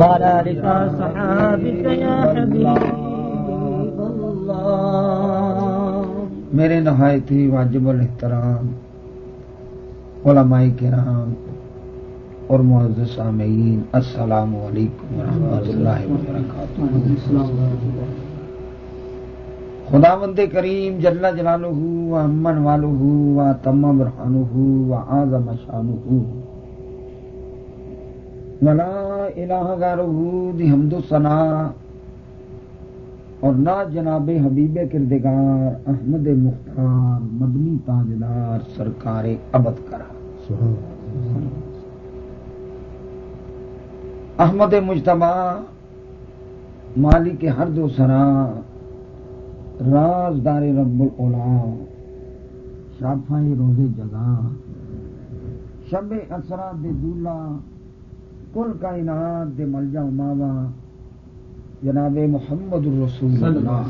قال لك صحابك يا حبيب میرے نہایت ہی واجب الاحترام، علماء کرام اور معزز سامعین، السلام علیکم ورحمۃ اللہ وبرکاتہ۔ خدا مند کریم، جل جلالہ و امن والہ و تم برہانہ و اعظم شانہ۔ ولا الہ غیرہ دی حمد و ثنا. اور نہ جناب حبیب کردگار احمد مختار مدنی تاجدار سرکار ابد کرا. احمد مجتبہ مالی کے ہر دو سنا راز دار رب الا شافائی روز جگہ. شب اسرا دے دولا کل کائنات دے مل جا ماوا جناب محمد الرسول اللہ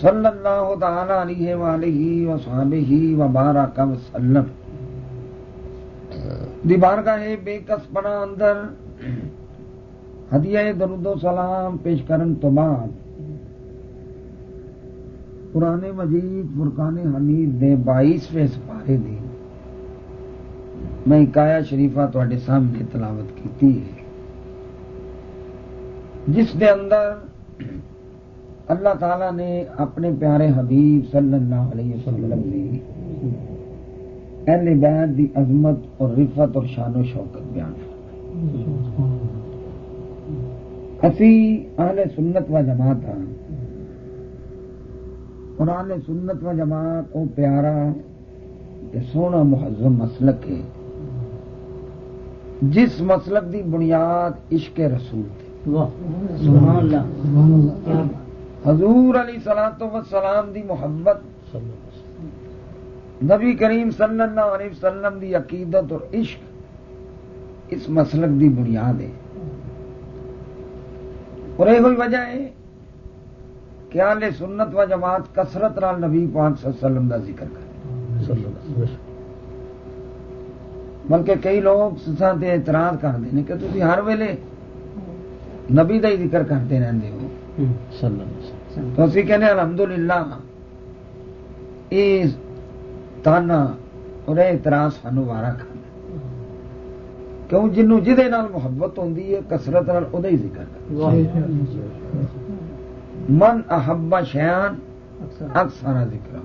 صلی اللہ تعالی علیہ وآلہ وصحبہ وبارک وسلم۔ دی بارگاہ بے کس پنا اندر ہدیہ درود و سلام پیش کرن تو بعد قرآن مجید فرقان حمید دے بائیسویں سپارے دی میں کایا شریفہ تے سامنے تلاوت کی ہے۔ جس کے اندر اللہ تعالی نے اپنے پیارے حبیب صلی اللہ علیہ وسلم نے اہل بیت دی عظمت اور رفت اور شان و شوکت بیان اسی اہل سنت و جماعت ہاں اور اہل سنت و جماعت او پیارا سونا مہذب مسلک ہے۔ جس مسلک دی بنیاد عشق رسول تھی حضور علی سلاد و سلام دی محبت نبی کریم صلی اللہ علیہ وسلم دی عقیدت اور عشق اس مسلک دی بنیاد ہے۔ اور یہ ہوئی وجہ ہے کہ آل سنت و جماعت کثرت نال نبی پانچ سو وسلم کا ذکر کرے۔ بلکہ کئی لوگ سساں تے اعتراض کرتے ہیں کہ تھی ہر ویلے نبی کا ہی ذکر کرتے رہتے ہو۔ تو اسی کہنے الحمد للہ یہ تانا اور اعتراض سانو وارا کھانا۔ کیوں جنوں جہے محبت ہوتی ہے کسرت وہ ہی ذکر کر من احبا شیان اکثر ذکر۔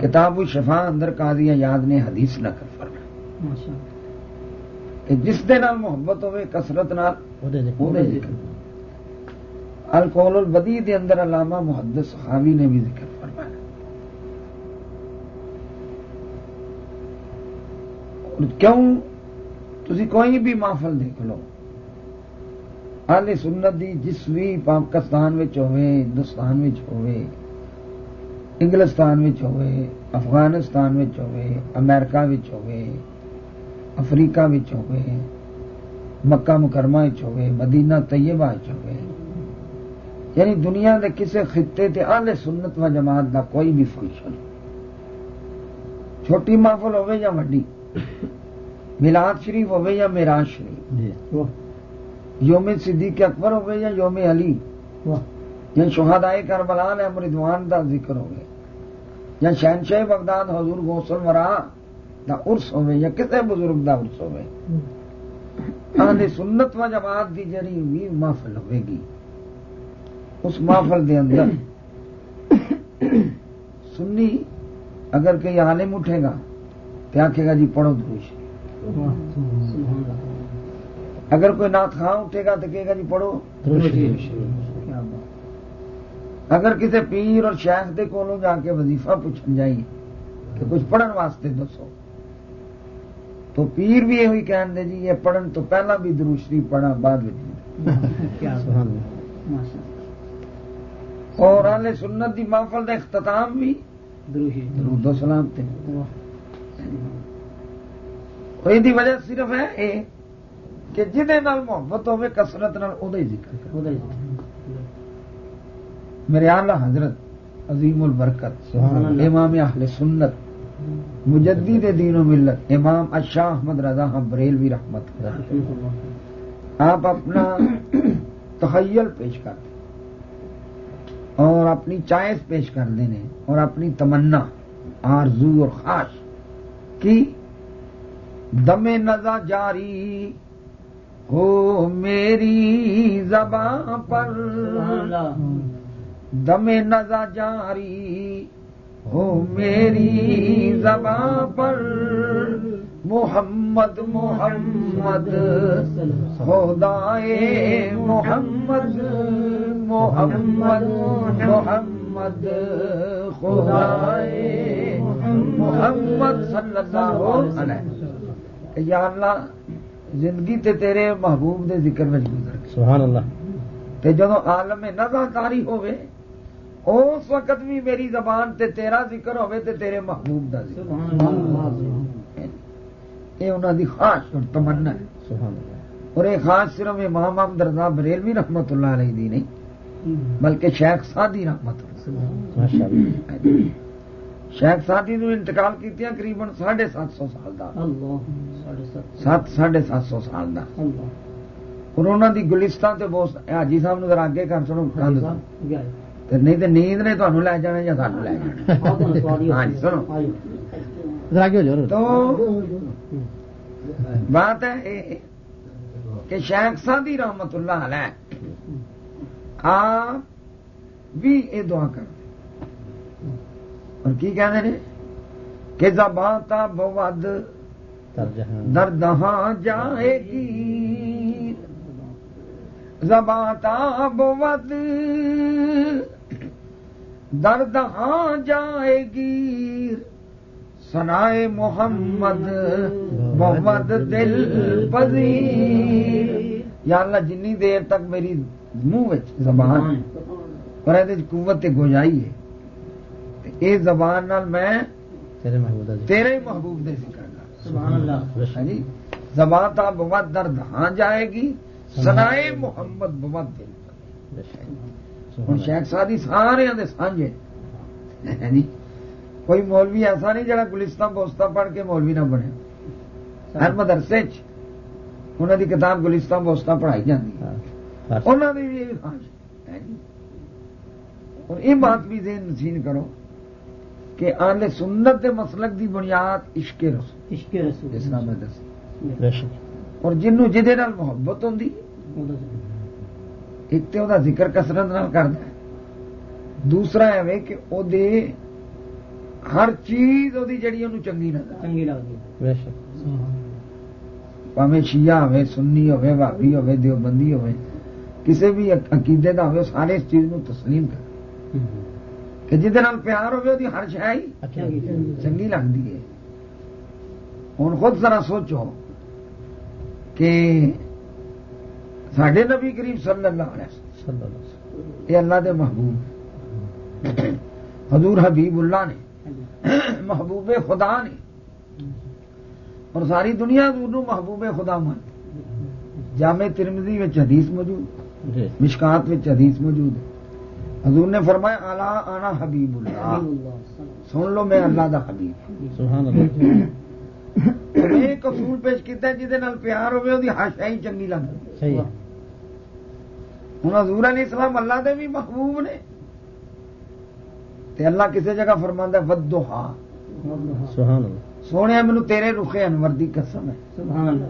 کتاب شفا اندر قاضی یاد نے حدیث نہ کر فرمایا کہ جس دے نال محبت ہوئے کسرت الکول البدی دے اندر علامہ محدث صحابی نے بھی ذکر فرمایا۔ کیوں؟ تھی کوئی بھی محفل دیکھ لو۔ آل سنت دی جس بھی پاکستان ہوئے ہندوستان ہوئے انگلستان ہوئے افغانستان ہوئے امریکہ ہوئے افریقہ ہوئے مکہ مکرمہ ہوئے مدینہ طیبہ ہوئے۔ یعنی دنیا کے کسی خطے تے آلے سنت و جماعت دا کوئی بھی فنکشن چھوٹی محفل ہوے یا وڈی؟ ملاد شریف ہوے یا میراج شریف؟ جی۔ یوم صدیق اکبر ہوے یا یوم علی؟ یا شہدائے کربلا نے امردوان دا ذکر ہوئے یا شہنشاہ بغداد حضور گوسل مرا دا ارس ہوئے یا کسی بزرگ دا ارس ہوئے آنے سنت و جماعت دی جڑی بھی محفل ہوئے گی۔ اس محفل دے اندر سنی اگر کئی عالم اٹھے گا تو آخے گا جی پڑھو دروش اگر کوئی نات خاں اٹھے گا تو کہے گا جی پڑھو اگر کسی پیر اور شیخ دے کولوں جا کے وظیفہ پوچھن جائیے کہ کچھ پڑھن واسطے دسو۔ تو پیر بھی یہ کہن دے جی یہ پڑھن تو پہلا بھی دروشری پڑھا بعد اور آلے سنت دی محفل کا اختتام بھی درود و سلام تے۔ اور یہ وجہ صرف ہے اے کہ جہے محبت ہوے کسرت ذکر۔ میرے آلہ حضرت عظیم البرکت امام اہل سنت، مجدد دین و ملت، امام اشاہ احمد رضا بریل رحمت آپ اپنا تخیل پیش کر دیں اور اپنی چائس پیش کر دینے اور اپنی تمنا، آرزو اور خواہش کی دم نظا جاری ہو میری زبان پر۔ دم نظا جاری ہو میری زبان پر۔ محمد محمد خدائے محمد محمد محمد خدائے محمد صلی اللہ علیہ یا اللہ زندگی تے تیرے محبوب دے ذکر میں گزر سبحان اللہ۔ تے جدو عالم نظر تاری ہوئے اس وقت بھی میری زبان تے تیرا ذکر ہوئے تے تیرے محبوب دا ذکر۔ یہ انہوں دی خاص اور تمنا ہے۔ اور یہ خاص صرف امام احمد رضا بریلوی رحمت اللہ علیہ دی نہیں بلکہ شیخ سادی رحمت اللہ شیخ سادی نے انتقال کیتیاں قریب ساڑھے سات سو سال دا۔ سات ساڑھے سات سو سال دا۔ اور انہوں دی گلستان تے بہت حاجی صاحب نے ذرا اگے کر سنو تے نہیں تے نیند نے تانوں لے جانا یا سانوں لے جانا ہاں جی سنو تو بات ہے کہ شیخ سادی رحمت اللہ علیہ آپ بھی یہ دعا کر اور کی کہتے ہیں کہ زبان تا بود ترجہاں دردہاں جائے گی زبان تا بود دردہاں جائے گی۔ سنائے محمد محمد دل پذیر۔ یا اللہ جنی دیر تک میری منہ وچ زبان اور یہ قوت گوجائی ہے۔ اے زبان نال میں تیرے ہی محبوب دے سبحان اللہ۔ ہاں جی؟ زبان تا بہت درد ہاں جائے گی۔ سنائے محمد بہت دل ہوں شیخ سادی سارے سانجے۔ جی کوئی مولوی ایسا نہیں جڑا گلستان بوستا پڑھ کے مولوی نہ بنے۔ ہر مدرسے انہوں دی کتاب گلستان بوستا پڑھائی جاتی ہے انہوں نے بھی جی؟ اور یہ بات بھی ذہن نشین کرو کہ آل سنت دے مسلک دی بنیاد عشق رسول۔ عشق رسول۔ میں دس اور جنوں نال محبت ہوں ایک تو وہ ذکر کسرت نال کرتا ہے۔ دوسرا ہے کہ او دے ہر چیز وہ جڑی انہوں چنگی نظر چنگی لگتی بے شک۔ پاویں شیعہ ہوے بھی عقیدے دا ہوے سارے اس چیز نو تسلیم کر کہ ہی اچھا۔ چنگی لگتی ہے۔ ہوں خود ذرا سوچو سڈے نبی کریم صلی اللہ علیہ وسلم یہ اللہ دے محبوب۔ حضور حبیب اللہ نے محبوب خدا نے۔ اور ساری دنیا حضور نو محبوب خدا من جامع ترمزی میں حدیث موجود جی۔ مشکات میں حدیث موجود۔ ہے حضور نے فرمایا اعلی آنا حبیب اللہ۔ سن لو میں اللہ دا حبیب۔ سبحان اللہ۔ اصول پیش کیتا جہدے نال پیار ہوے وہ ہاشا ہی چنگی لگتی صحیح ہوں حضور علیہ السلام اللہ دے بھی محبوب نے۔ تے اللہ کسی جگہ فرماندا ودھا سبحان اللہ۔ سونے مینو تیرے رخے انور دی قسم ہے۔ سبحان اللہ۔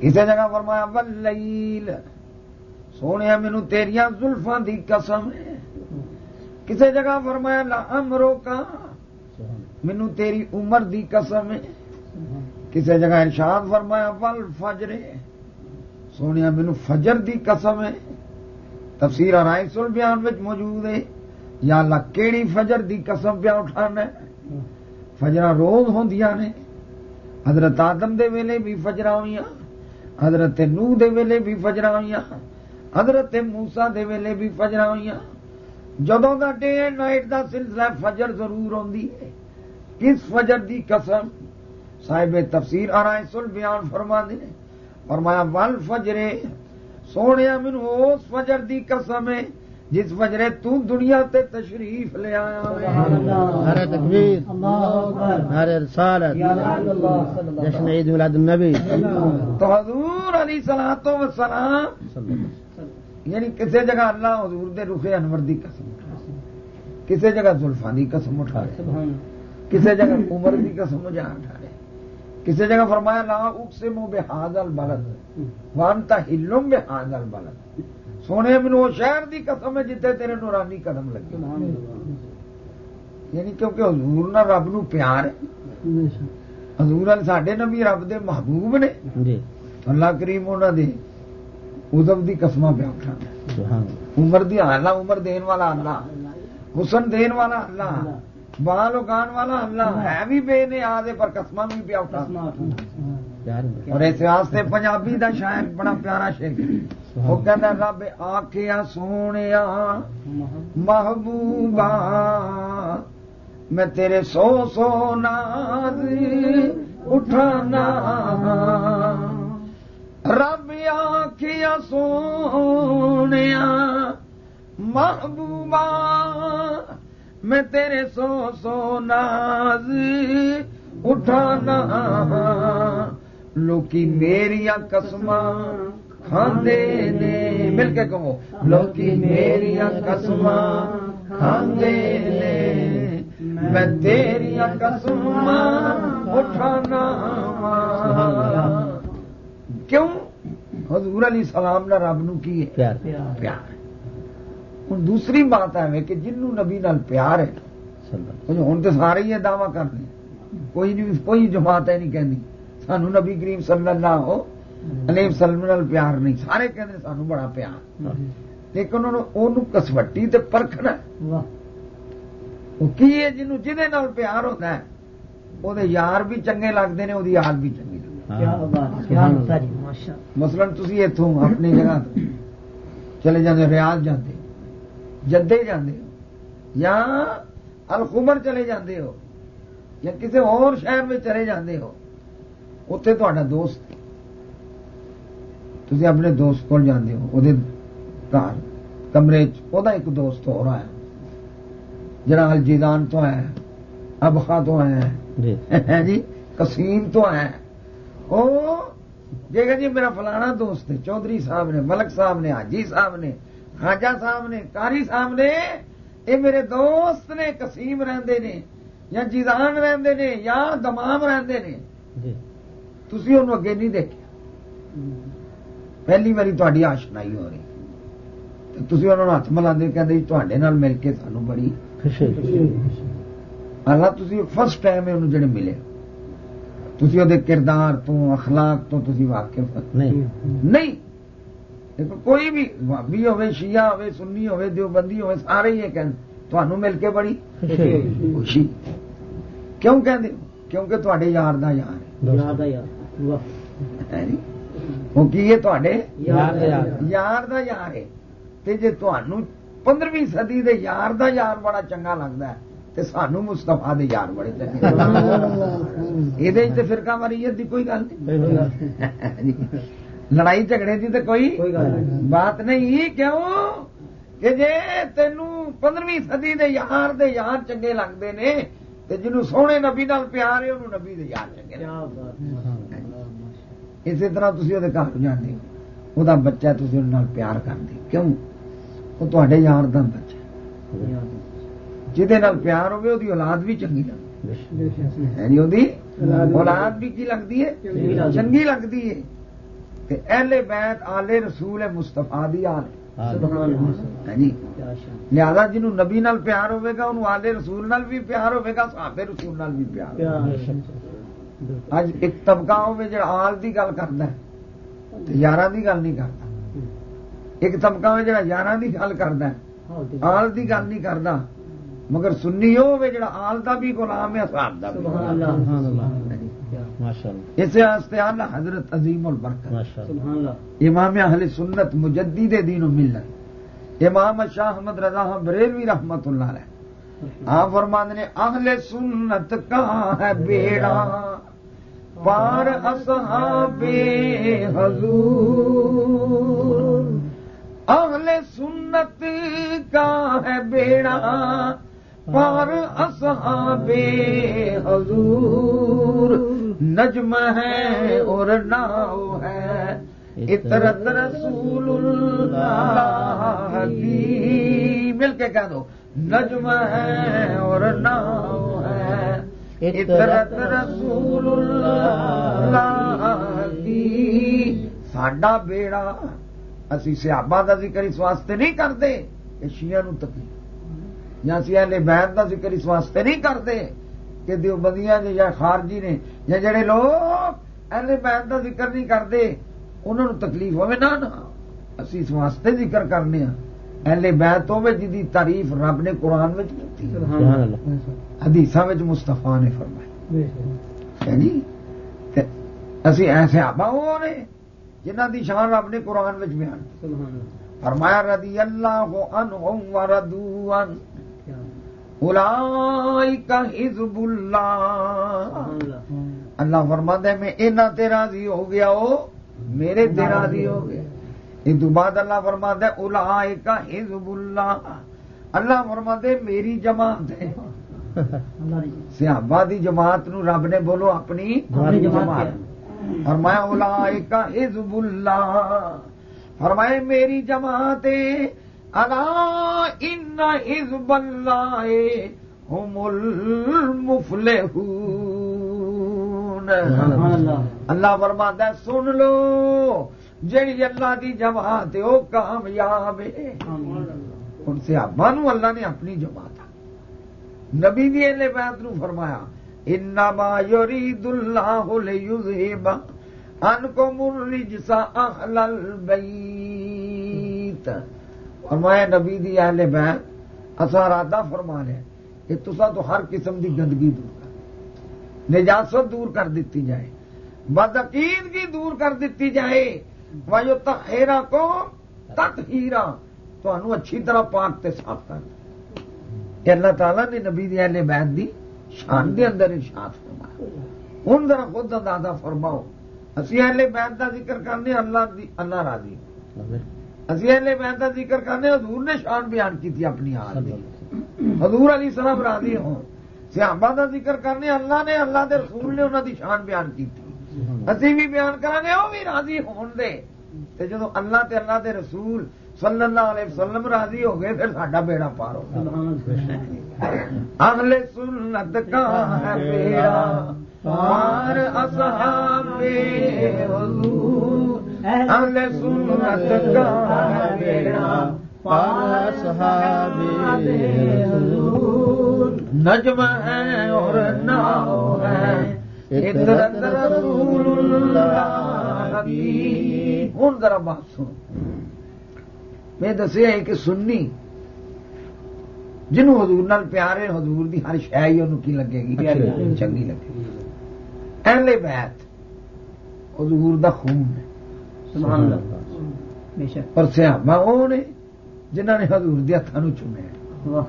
کسی جگہ فرمایا واللیل سونے مینو تیریاں زلفاں دی قسم ہے۔ کسی جگہ فرمایا لا امرو کا سبحان مینو تیری عمر دی قسم ہے۔ کسی جگہ ارشاد فرمایا ول فجرے سونے مینو فجر دی قسم ہے۔ تفسیر رائے سل بیان میں موجود ہے۔ یا اللہ کیڑی فجر دی قسم پیا اٹھانا ہے؟ فجرا روز ہوندیاں نے۔ حضرت آدم دے ویلے بھی فجرا ہوئی حضرت نو دے ویلے بھی فجرا ہوئی حضرت موسا دے ویلے بھی فجرا ہوئی جدوں دا ڈے اینڈ نائٹ دا سلسلہ فجر ضرور ہوندی ہے۔ کس فجر دی قسم؟ صاحب تفسیر آرائے سل بیان فرما دے فرمایا ول فجرے سونے مینو اس فجر دی قسم ہے جس فجرے تو دنیا تے تشریف لے آیا نعرہ تکبیر اللہ اکبر۔ نعرہ رسالت یا اللہ صلی اللہ جشن عید میلاد النبی۔ تو حضور علی و سلام صلی اللہ یعنی کسی جگہ اللہ حضور دے رخ انور دی قسم اٹھا کسی جگہ زلفان دی قسم اٹھا رہے کسی جگہ عمر دی قسم جا اٹھا رہے کسی جگہ فرمایا لا اقسم بحاذ البلد. وانتا ہلم بحاذ البلد. سونے من وہ شہر دی قسم ہے جتے تیرے نورانی قدم لگے یعنی کیونکہ حضور نہ رب نو پیار ہے۔ حضور ساڈے نبی رب دے محبوب نے۔ جی۔ اللہ کریم انہوں دے ادب دی قسمہ پہ اٹھا سبحان اللہ۔ عمر دی اللہ عمر دین والا اللہ۔ حسن دین والا اللہ۔ بال اگان والا اللہ ہے بھی بے نیاز پر قسمہ بھی اٹھا پیار میں اور اس واسطے پنجابی دا شاعر بڑا پیارا شعر وہ کہتا رب آخیا سونے محبوبا میں تیرے سو سو ناز اٹھانا۔ رب آخیا سونے محبوبا میں تیرے سو سو ناز اٹھانا لوکی میریا قسم کھاندے نے۔ مل کے کہو۔ لوکی میریا قسم کھاندے نے۔ میں تیریا قسم اٹھانا کیوں؟ حضور علی سلام نے رب نو کی ہے؟ پیار۔ پیار۔ ہوں دوسری بات ہے کہ جنوں نبی نال پیار ہے صلی اللہ ہوں تو سارے ہی دعوی کرتے کوئی نہیں کوئی جماعت ہے نہیں کہنی۔ سانو نبی کریم صلی اللہ علیہ وسلم نال پیار نہیں۔ سارے کہتے سانو بڑا پیار۔ لیکن انہوں کسوٹی تے پرکھنا کی ہے جنوں جہے نال پیار ہوتا ہے؟ وہ یار بھی چنگے لگتے ہیں وہ یاد بھی چنگی لگتی اللہ مثلا تھی اتوں اپنی جگہ چلے جاندے ریاض جاندے۔ ہو جدے جاندے ہو یا الخمر چلے جاندے ہو یا کسی اور شہر میں چلے جاندے ہو اتے تا دوست۔ تھی اپنے دوست کو جاندے ہو وہ گھر کمرے چ ایک دوست ہو رہا ہے جڑا الجیدان تو ہے ابخا تو ہے جی۔ جی قسیم تو ہے او دیکھا جی میرا فلانا دوست ہے چودھری صاحب نے ملک صاحب نے حاجی صاحب نے خواجہ صاحب نے کاری صاحب نے یہ میرے دوست نے قسیم رہندے نے یا جیزان رہندے نے یا دمام رہندے نے۔ جی۔ تھی انہوں اگے نہیں دیکھا پہلی باری تاری آشنائی ہو رہی۔ تھی انہوں نے ہاتھ ملا کہ تے مل کے سانو بڑی خوشی حالان تھی فرسٹ ٹائم انہوں جڑے ملے۔ تھی وہ کردار تو اخلاق تو تھی واقف نہیں۔ نہیں۔ دیکھو کوئی بھی بھابی ہوے شیعہ ہوے سنی ہوے دیوبندی ہوے سارے ہی کہتے تمہوں مل کے بڑی خوشی۔ کیوں ہو کیونکہ تے یار دا یار ہے۔ ہے جی؟ تے یار دا یار۔ دا یار ہے۔ تے جے تمہوں پندرہویں صدی دے یار دا یار بڑا چنگا لگتا ہے تے سانو مستفا دے یار بڑے چنگے یہ فرقہ دی کوئی گل نہیں۔ لڑائی جھگڑے دی تو کوئی بات نہیں کیوں کہ جے تینوں پندرہویں صدی دے یار دے یار چنگے لگتے نے تے جنوں سونے نبی نال پیار ہے انہوں نبی دے یار چنگے۔ اسی طرح تھی وہ گھر جانے ہو وہ بچہ تھی نال پیار کرتے کیوں وہ تے یار دا بچہ جہد پیار ہوگی وہ اولاد بھی چنگی لگتی جی اولاد بھی کی لگتی ہے چنگی لگتی ہے تے اہل بیت آلے رسول مستفا دی آل جی۔ لہذا جنہوں نبی نال پیار ہوے گا انہوں آلے رسول نال بھی پیار ہوے گا صحابے رسول نال بھی پیار اج ایک طبقہ ہوے جڑا آل دی گل کردا ہے تے یاراں دی گل نہیں کردا ایک طبقہ ہوے جڑا یاراں دی گل کردا ہے۔ آل دی گل نہیں کردا مگر سنی ہوے جڑا آل دا بھی غلام ہے صاحب دا بھی اس واسطے اعلی حضرت عظیم البرکت۔ امام اہل سنت مجدد دین و ملت۔ امام شاہ احمد رضا بریلوی رحمت اللہ علیہ۔ آپ فرماند نے اہل سنت کہاں ہے بیڑا۔ پار اصحاب حضور۔ اہل سنت کا ہے بیڑا۔ پار اصحاب حضور۔ نجم ہے اور ناؤ ہے۔ اطرت رسول اللہ کی مل کے کہہ دو، نجم ہے اور ناؤ ہے۔ اطرت رسول اللہ کی ساڈا بیڑا اسی سیابا کا ذکر اس واسطے نہیں کرتے کہ شیعہ نو تکلیف۔ یا سی اہل بیت کا ذکر اس واسطے نہیں کرتے کہ دیوبندیاں نے یا خارجی نے یا جڑے لوگ اہل بیت کا ذکر نہیں کرتے انہوں نے تکلیف ہوئے نہ اسی اس واسطے ذکر کرنے ہاں اہل بیت ہوے جی تعریف رب نے قرآن کی حدیث مستفا نے فرمائی جی اسی ایسے آبا ہو نے جنہ دی شان رب نے قرآن میں بیان فرمایا رضی اللہ عنہم وردو ان اولائکا حزب اللہ۔ اللہ۔ فرما دے میں اینا تیرا دی ہو گیا ہو میرے تیرا دی ہو گیا۔ یہ تو بعد اللہ فرما دے اولائکا حزب اللہ۔ اللہ فرما دے میری جماعت ہے۔ سیابا دی جماعت نو رب نے بولو اپنی جماعت فرمایا اولائکا حزب اللہ۔ فرمائے میری جماعت الا ان حزب اللہ ہم المفلحون۔ اللہ۔ فرماتا ہے سن لو جڑی اللہ دی جماعت ہے وہ کامیاب ہے۔ ان سے نو اللہ نے اپنی جماعت نبی دی اہل بیت نو فرمایا انما یرید اللہ لیذہب انکم الرجس اہل البیت فرمایا، نبی دی اہل بیت اسا ارادہ فرما لے کہ تسا تو ہر قسم دی گندگی دور کر نجاست دور کر دیتی جائے بدعقیدگی دور کر دیتی جائے وایو تخیرا کو تت ہیرا تو اچھی طرح پاک تے صاف کر دے اللہ تعالیٰ نے نبی دی اہل بیت دی شان دے اندر ارشاد فرمایا۔ ہوں ذرا خود اندازہ فرماؤ۔ اسی اہل بیت کا ذکر کرنے اللہ دی اللہ راضی۔ اہل بیت کا ذکر کرنے حضور نے شان بیان کی تھی اپنی حال میں۔ حضور علی سلام راضی ہوں۔ سیابا کا ذکر کرنے اللہ نے اللہ دے رسول نے انہوں دی شان بیان کی تھی۔ اسی بھی بیان کریں گے وہ بھی راضی ہون دے۔ تے جدو اللہ تے اللہ دے رسول صلی اللہ علیہ وسلم راضی ہو گئے پھر ساڈا بیڑا پار ہو اہل سنت کا ہے بیڑا۔ پار اصحاب حضور اہل سنت کا ہے بیڑا پار اصحاب حضور۔ نجم ہے اور ناؤ ہے رسول اللہ ہوں ذرا بات سن میں دسیا کہ سننی جنہوں حضور نال پیارے حضور دی ہر شہ ہی انہوں کی لگے گی چنگی لگے گی۔ اہل بیت حضور دا خون ہے۔ اور سیابا وہ نے نے حضور دے ہاتھوں چومیا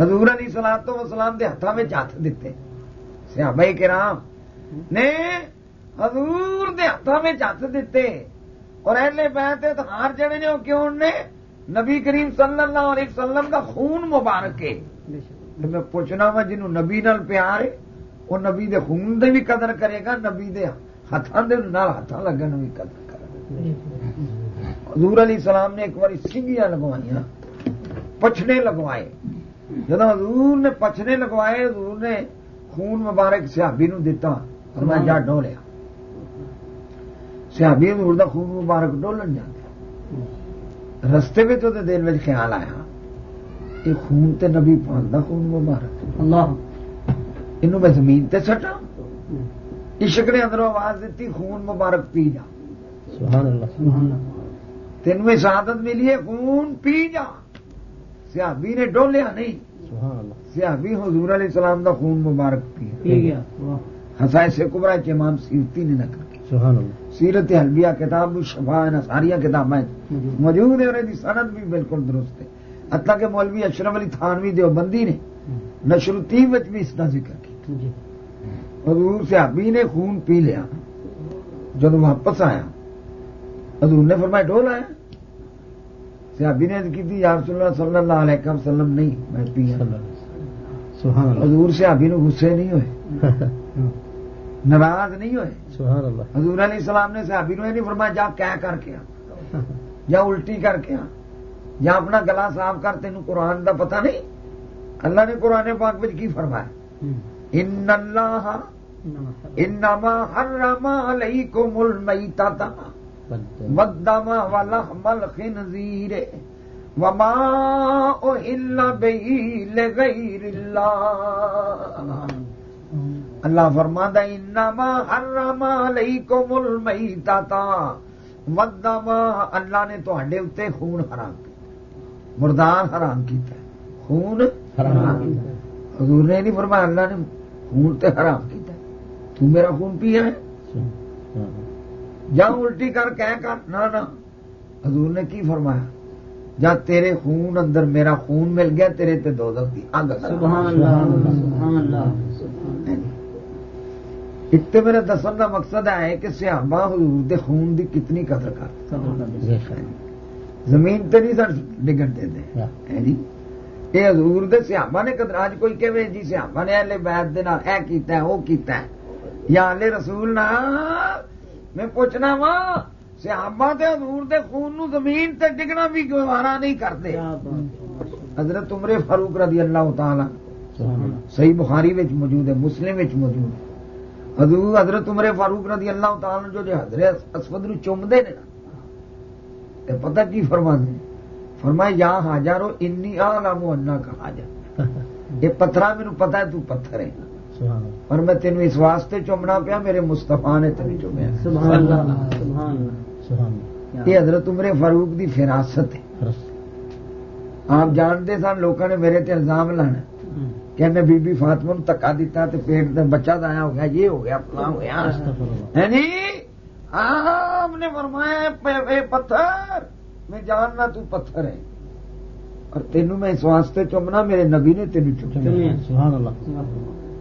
حضور علی سلام تو وسلام دے ہاتھوں میں ہاتھ دیتے سیابا کرام نے حضور دے ہاتھوں میں ہاتھ دیتے اور اہل بیت ہار جڑے نے وہ کیوں نے؟ نبی کریم صلی اللہ علیہ وسلم کا خون مبارک ہے میں پوچھنا وا جنہوں نبی نال پیار ہے وہ نبی دے خون دے بھی قدر کرے گا نبی دے ہاتھوں دے نال ہاتھ لگن بھی قدر کرے گا حضور علیہ السلام نے ایک بار سنگیاں لگوائی پچھنے لگوائے جب حضور نے پچھنے لگوائے حضور نے خون مبارک سیابی نو دتا اور میں جا ڈولیا سیابی حضور دا خون مبارک ڈولن جاتا رستے میں تو دل میں خیال آیا یہ خون تے نبی پاک دا خون مبارک اللہ انہوں میں زمین تے سٹا۔ عشق نے اندروں آواز دیتی خون مبارک پی جا۔ سبحان اللہ۔ تین میں شہادت ملی ہے خون پی جا۔ سیابی نے ڈولیا نہیں۔ سبحان اللہ۔ سیابی حضور علیہ السلام دا خون مبارک پی۔ گیا۔ ہسائے سے کبرا کے امام سیرتی نے کی۔ سبحان اللہ۔ سیرت حلبیہ کتاب شفا ساریا کتابیں موجود۔ ہے اور یہ سند بھی بالکل درست ہے۔ حتیٰ کہ مولوی اشرف علی تھانوی دیوبندی نے نشرتی بھی اس کا ذکر کیا۔ حضور سے نے خون پی لیا۔ جب واپس آیا حضور نے فرمایا ڈول آیا۔ سیابی نے کی تھی یا رسول اللہ صلی اللہ علیہ وسلم نہیں میں سبحان اللہ۔ حضور سے ابھی نے غصے نہیں ہوئے۔ ناراض نہیں ہوئے۔ سبحان اللہ۔ حضور علیہ السلام نے صحابی یہ نہیں فرمایا جا کہہ کر کے آ۔ یا الٹی کر کے آ۔ یا اپنا گلا صاف کر تین قرآن دا پتہ نہیں۔ اللہ نے قرآن پاک کی فرمایا؟ ان اللہ انما حرم علیکم المیتۃ والدم ولحم الخنزیر وما اہل به لغیر اللہ اللہ فرماندا انما حرم علیکم المیتۃ والدم۔ اللہ نے تواڈے اوتے خون حرام کیتا مردار حرام کیتا، خون حرام کیتا۔ حضور نے نہیں فرمایا، اللہ نے خون تے حرام کیتا ہے۔ تو میرا خون پیا ہے؟ یا الٹی کر کہہ کر نہ نہ۔ حضور نے کی فرمایا؟ یا تیرے خون اندر میرا خون مل گیا تیرے تے دو دی اگ سبحان اللہ سبحان اللہ اتنے میرے دسن کا مقصد ہے کہ سیابا حضور دے خون دی کتنی قدر کر زمین تے نہیں سر ڈگن دے۔ دے ہے جی؟ یہ حضور دے سیابا نے قدر آج کوئی کہ جی سیابا نے اہل بیت دے نال اے کیتا ہے وہ کیتا ہے۔ یا اہل رسول نہ میں پوچھنا وا سیابا تے حضور دے خون نو زمین تے ڈگنا بھی گوارا نہیں کرتے۔ حضرت عمر فاروق رضی اللہ تعالی صحیح بخاری وچ موجود ہے مسلم وچ موجود ہے۔ حضور حضرت عمر فاروق رضی اللہ تعالی جو جو حضرت اسود نو چومدے نے تے پتہ کی فرماندے؟ فرمایا یا حاجرو انی اعلم انک حاجر یہ پتھرا مینوں پتہ ہے تو پتھر ہے اور میں تینوں اس واسطے چومنا پیا میرے مصطفیٰ نے تینوں چومیا۔ سبحان اللہ سبحان اللہ۔ یہ حضرت عمر فاروق دی فراست ہے۔ آپ جانتے سن لوگوں نے میرے تے الزام لانا۔ کہ میں بی بی فاطمہ نو تکا دیتا تے پیٹ تے بچہ دایا ہو گیا یہ ہو گیا فلاں ہو گیا ہے نی آپ نے فرمایا اے پتھر! میں جاننا تو پتھر ہے۔ اور تینوں میں اس واسطے چومنا میرے نبی نے تینوں اللہ۔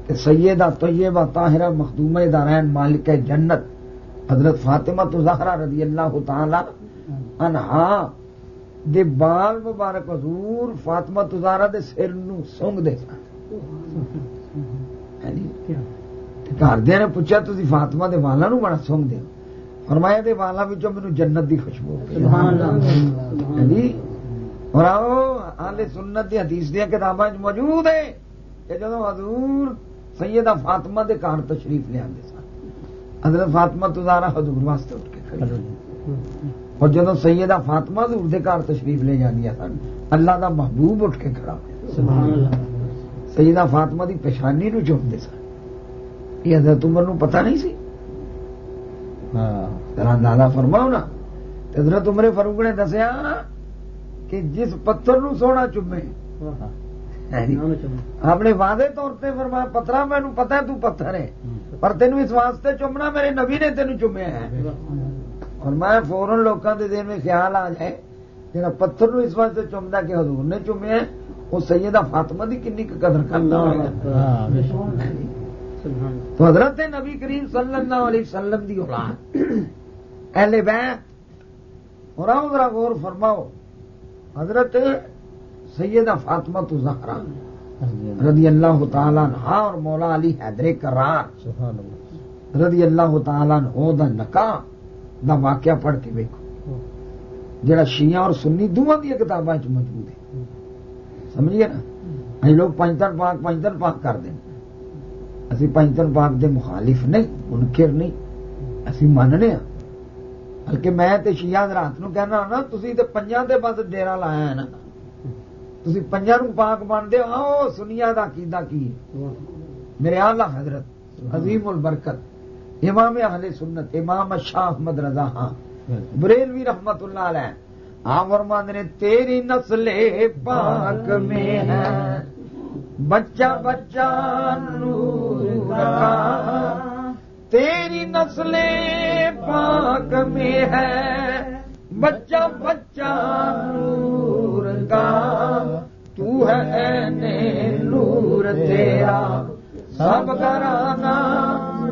کہ سیدہ طیبہ طاہرہ مخدومہ دارین مالک جنت حضرت فاطمہ تو زہرا رضی اللہ تعالی انہا دے بال مبارک حضور فاطمہ تو زہرا دے سر نو سونگ دے۔ سن گھر دیا نے پوچھا تھی فاطمہ دے والا نو بڑا سونگ دے۔ فرمایا دے والا بچوں مینو جنت دی خوشبو جی اور آؤ آلے سنت دی حدیث دیا کتاباں موجود ہے کہ جدو حضور سیدہ فاطمہ دے کار تشریف لے آتے سن۔ حضرت فاطمہ تو زارا حضور واسطے اٹھ کے کھڑی اور جدو سیدہ فاطمہ حضور دے کار تشریف لے جاندی سن اللہ دا محبوب اٹھ کے کھڑا اللہ۔ سیدہ فاطمہ دی پیشانی نو چومتے سن۔ یہ حضرت عمر نو پتہ نہیں سی؟ ذرا اندازہ فرماؤ نا۔ حضرت عمر فاروق نے دسیا کہ جس پتھر نو سونا چومے۔ آپ نے واضح طور پہ فرمایا پتھرا مینو پتا ہے تو پتھر ہے پر تینوں اس واسطے چومنا میرے نبی نے تینوں چومیا ہے میں فورن لوگوں کے دل میں خیال آ جائے جا پتھر نو اس واسطے چومتا کہ حضور نے چومیا ہے وہ سیدہ فاطمہ دی کنی قدر کرتا ہوگا تو حضرت نبی کریم صلی اللہ علیہ وسلم دی اولاد۔ اہل بیت اور ذرا غور فرماؤ۔ حضرت سیدہ فاطمہ تو زہرا رضی اللہ تعالیٰ عنہ اور مولا علی حیدر کرار رضی اللہ تعالیٰ عنہ دا نکاح دا واقعہ پڑھ کے دیکھو جڑا شیعہ اور سنی دونوں دیا کتاباں موجود ہے۔ سمجھیے نا؟ اے لوگ پنجتن پاک پنجتن پاک کر دیں۔ اسی پنجتن پاک دے مخالف نہیں، منکر نہیں۔ اسی ماننے ہاں۔ بلکہ میں تے شیعہ رات نو کہنا ہاں نا، تسی تے پنجاں دے بس ڈیرا لایا ہے نا۔ تسی پنجاں نو پاک باندھے ہو او سنیا دا عقیدہ کی میرے اعلی حضرت، عظیم البرکت، امام اہل سنت، امام شاہ احمد رضا ہاں۔ بریلوی رحمت اللہ علیہ آپ فرماند نے، تیری نسل پاک میں ہے بچہ بچہ نور کا۔ تیری نسل پاک میں ہے۔ بچہ بچہ نور کا۔ تو ہے نور تیرا۔ سب گرانا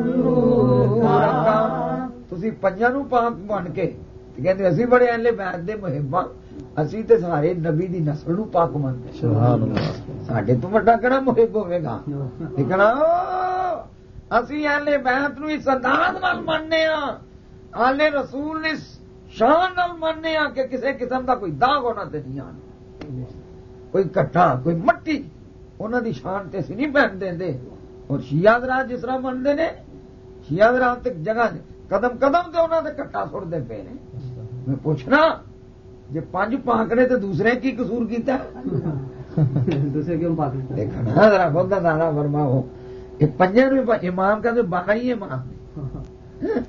نور کا۔ تسی پنجاں نو پاک بن کے۔ کہتے اسی بڑے اہل بیت دے محباں اسی تے سارے نبی دی نسل نو پاک مانتے سبحان اللہ۔ ساڈے تو وڈا کڑا محب ہوے گا۔ کہنا اسی اہل بیت نو اس انداز نال ماننے ہاں۔ آل رسول نے شان نال ماننے ہاں کہ کسے قسم دا کوئی داغ ہونا تے نہیں آنا۔ کوئی کٹا کوئی مٹی انہاں دی شان تے اسی نہیں پہن دیندے اور شیعہ درا جس طرح مندے نے شیعہ درا تے جگہ قدم قدم تے انہاں دے کٹا سڑ دے پے میں پوچھنا جی پانچ پانکڑے تو دوسرے کی قصور کیتا ہے؟ دوسرے کیوں پانکڑے؟ دیکھنا ذرا خود کا دانا فرما ہو کہ پنجے امام کا تو باقی امام ہاں۔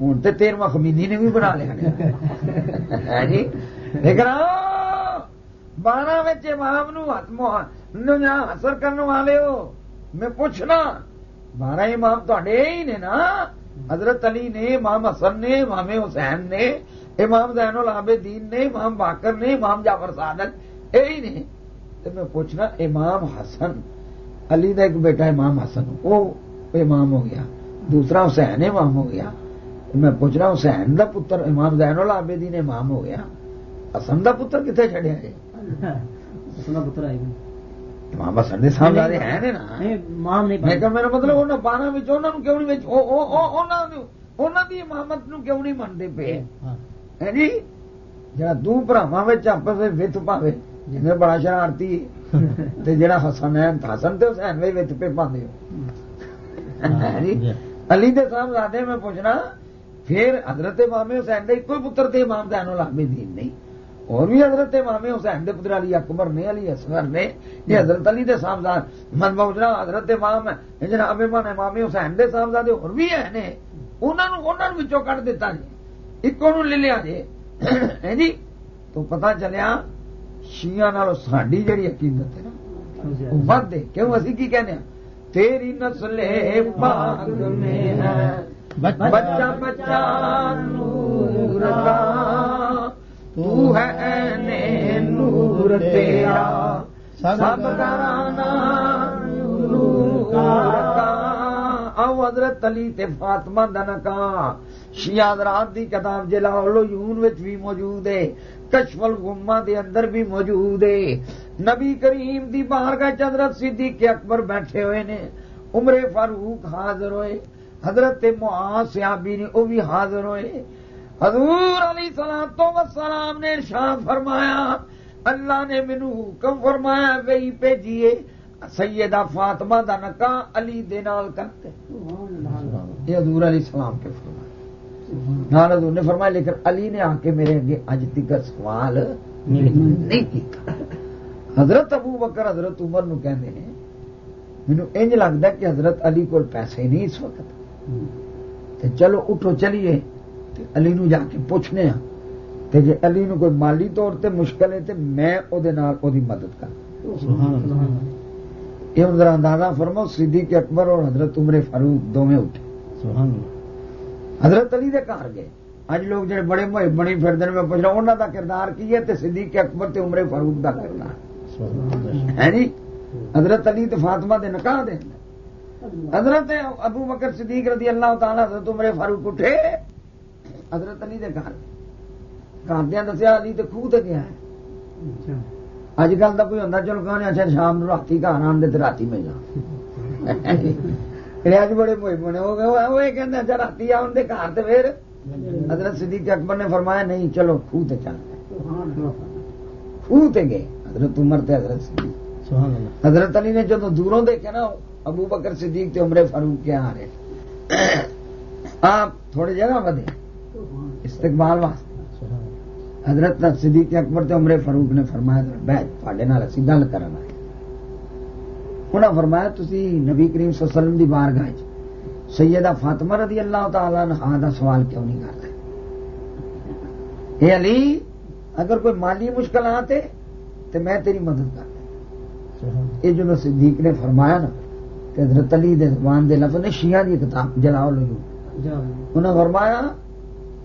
ہوں تو تیرواں خمینی نے بھی بنا لیا۔ جی؟ لیکن بارہ بچ امام نو حسر کرنے والے ہو۔ میں پوچھنا بارہ امام تے ہی نے نا حضرت علی نے، امام حسن نے، امام حسین نے، امام زین العابدین نے، امام باقر نے، امام جعفر سعادت یہی نے۔ تو میں پوچھنا، امام حسن، علی کا ایک بیٹا امام حسن، وہ امام ہو گیا، دوسرا حسین امام ہو گیا۔ میں پوچھنا، حسین کا پتر امام زین العابدین امام ہو گیا، حسن کا پتر کتنے چڑھیا جی پتر آئے گا۔ امام حسن دے سامنے ہیں میں میرا مطلب انہاں کیوں نہیں دی امامت نوں کیوں نہیں مندے پئے جی جڑا دو بھراواں وچ آپس وت پاوے جنے بڑا شرارتی تے جڑا حسن ہے حسن تے حسین وچ وت پے پاندے علی دے صاحب زادے میں پوچھنا پھر حضرت امام حسین دے کوئی پتر تے امام زین العابدین نہیں اور بھی حضرت امام حسین دے پتر علی اکبر نے، علی اصغر نے جی حضرت علی دے صاحبزاد، من بوجنا حضرت امام، جناب امام امام حسین دے صاحبزادے اور بھی ہیں نے، انہاں نوں، انہاں وچوں کٹ دتا جی اکو نوں لے لیا جی۔ ہیں جی؟ تو پتہ چلیا، شیعہ نال ساڈی جڑی عقیدت ہے نا ود دے، کیوں اسی کی کہنے تیری نسل پاک میں ہے، بچہ بچہ نور کا تو ہے نور تیرا سب گرانا او حضرت علی تے فاطمہ دنکا شیاد رات دی کتاب جلالو یون وچ بھی موجود ہے کشف الغمہ دے اندر بھی موجود ہے نبی کریم دی باہر بارگاہ حضرت صدیق اکبر بیٹھے ہوئے نے عمر فاروق حاضر ہوئے حضرت معاذ صحابی نے او بھی حاضر ہوئے حضور علی سلامتوں وسلام نے ارشاد فرمایا، اللہ نے مینو حکم فرمایا، وہی بھیجیے، سیدہ فاطمہ دا نکاح علی دے نال کرتے یہ حضور علی السلام کے فرمایا۔ نال حضور نے فرمایا، لیکن علی نے آ کے میرے اگے اج تک سوال نہیں کیتا۔ حضرت ابو بکر، حضرت عمر نو کہندے نے مینو انج لگتا کہ حضرت علی کو پیسے نہیں اس وقت۔ تے چلو اٹھو، چلیے۔ تے علی نو جا کے پوچھنے ہاں۔ تے جے علی نو کوئی مالی طور تے مشکل ہے تے میں او دے نال او دی مدد کر۔ یہ ہوں ذرا اندازہ فرماؤ صدیق اکبر اور حضرت عمر فاروق دونوں اٹھے۔ حضرت علی دے گھر گئے۔ اج لوگ جڑے بڑے موئے بنی پھردے میں پوچھ رہا انہاں دا کردار کی ہے تے صدیق اکبر تے عمر فاروق دا کردار؟ ہے جی حضرت علی تے فاطمہ دے نکاح دے۔ اندر حضرت ابو بکر صدیق رضی اللہ تعالی حضرت عمر فاروق اٹھے۔ حضرت علی دے گھر۔ گھر دسیا علی تے خوہ تے گیا۔ ہے اج کل تو کوئی ہوتا چلو کہنے اچھا شام نو رات گھر آن دے تے رات میں جا۔ اج بڑے موئی بنے ہو گئے کہتے اچھا رات آن دے گھر تے پھر حضرت صدیق اکبر نے فرمایا نہیں چلو خوہ تے چل۔ خوہ تے گئے۔ حضرت عمر تے حضرت صدیق۔ حضرت علی نے جدو دوروں دیکھے نا ابو بکر صدیق تے عمر فاروق کے آ رہے۔ آپ تھوڑے جگہ بدے استقبال واسطے۔ حضرت صدیق اکبر تے عمر فاروق نے فرمایا تھوڑے نال اسی گل کرنا ہے انہاں فرمایا تسی نبی کریم صلی اللہ علیہ وسلم دی بارگاہ وچ سیدہ فاطمہ رضی اللہ تعالی عنہا دا سوال کیوں نہیں کرتے اے علی اگر کوئی مالی مشکلات ہے تو میں تیری مدد کر یہ جو صدیق نے فرمایا نا کہ حضرت علی دے زبان دے لفظ نے شیعہ دی کتاب جلاؤ لو انہوں نے فرمایا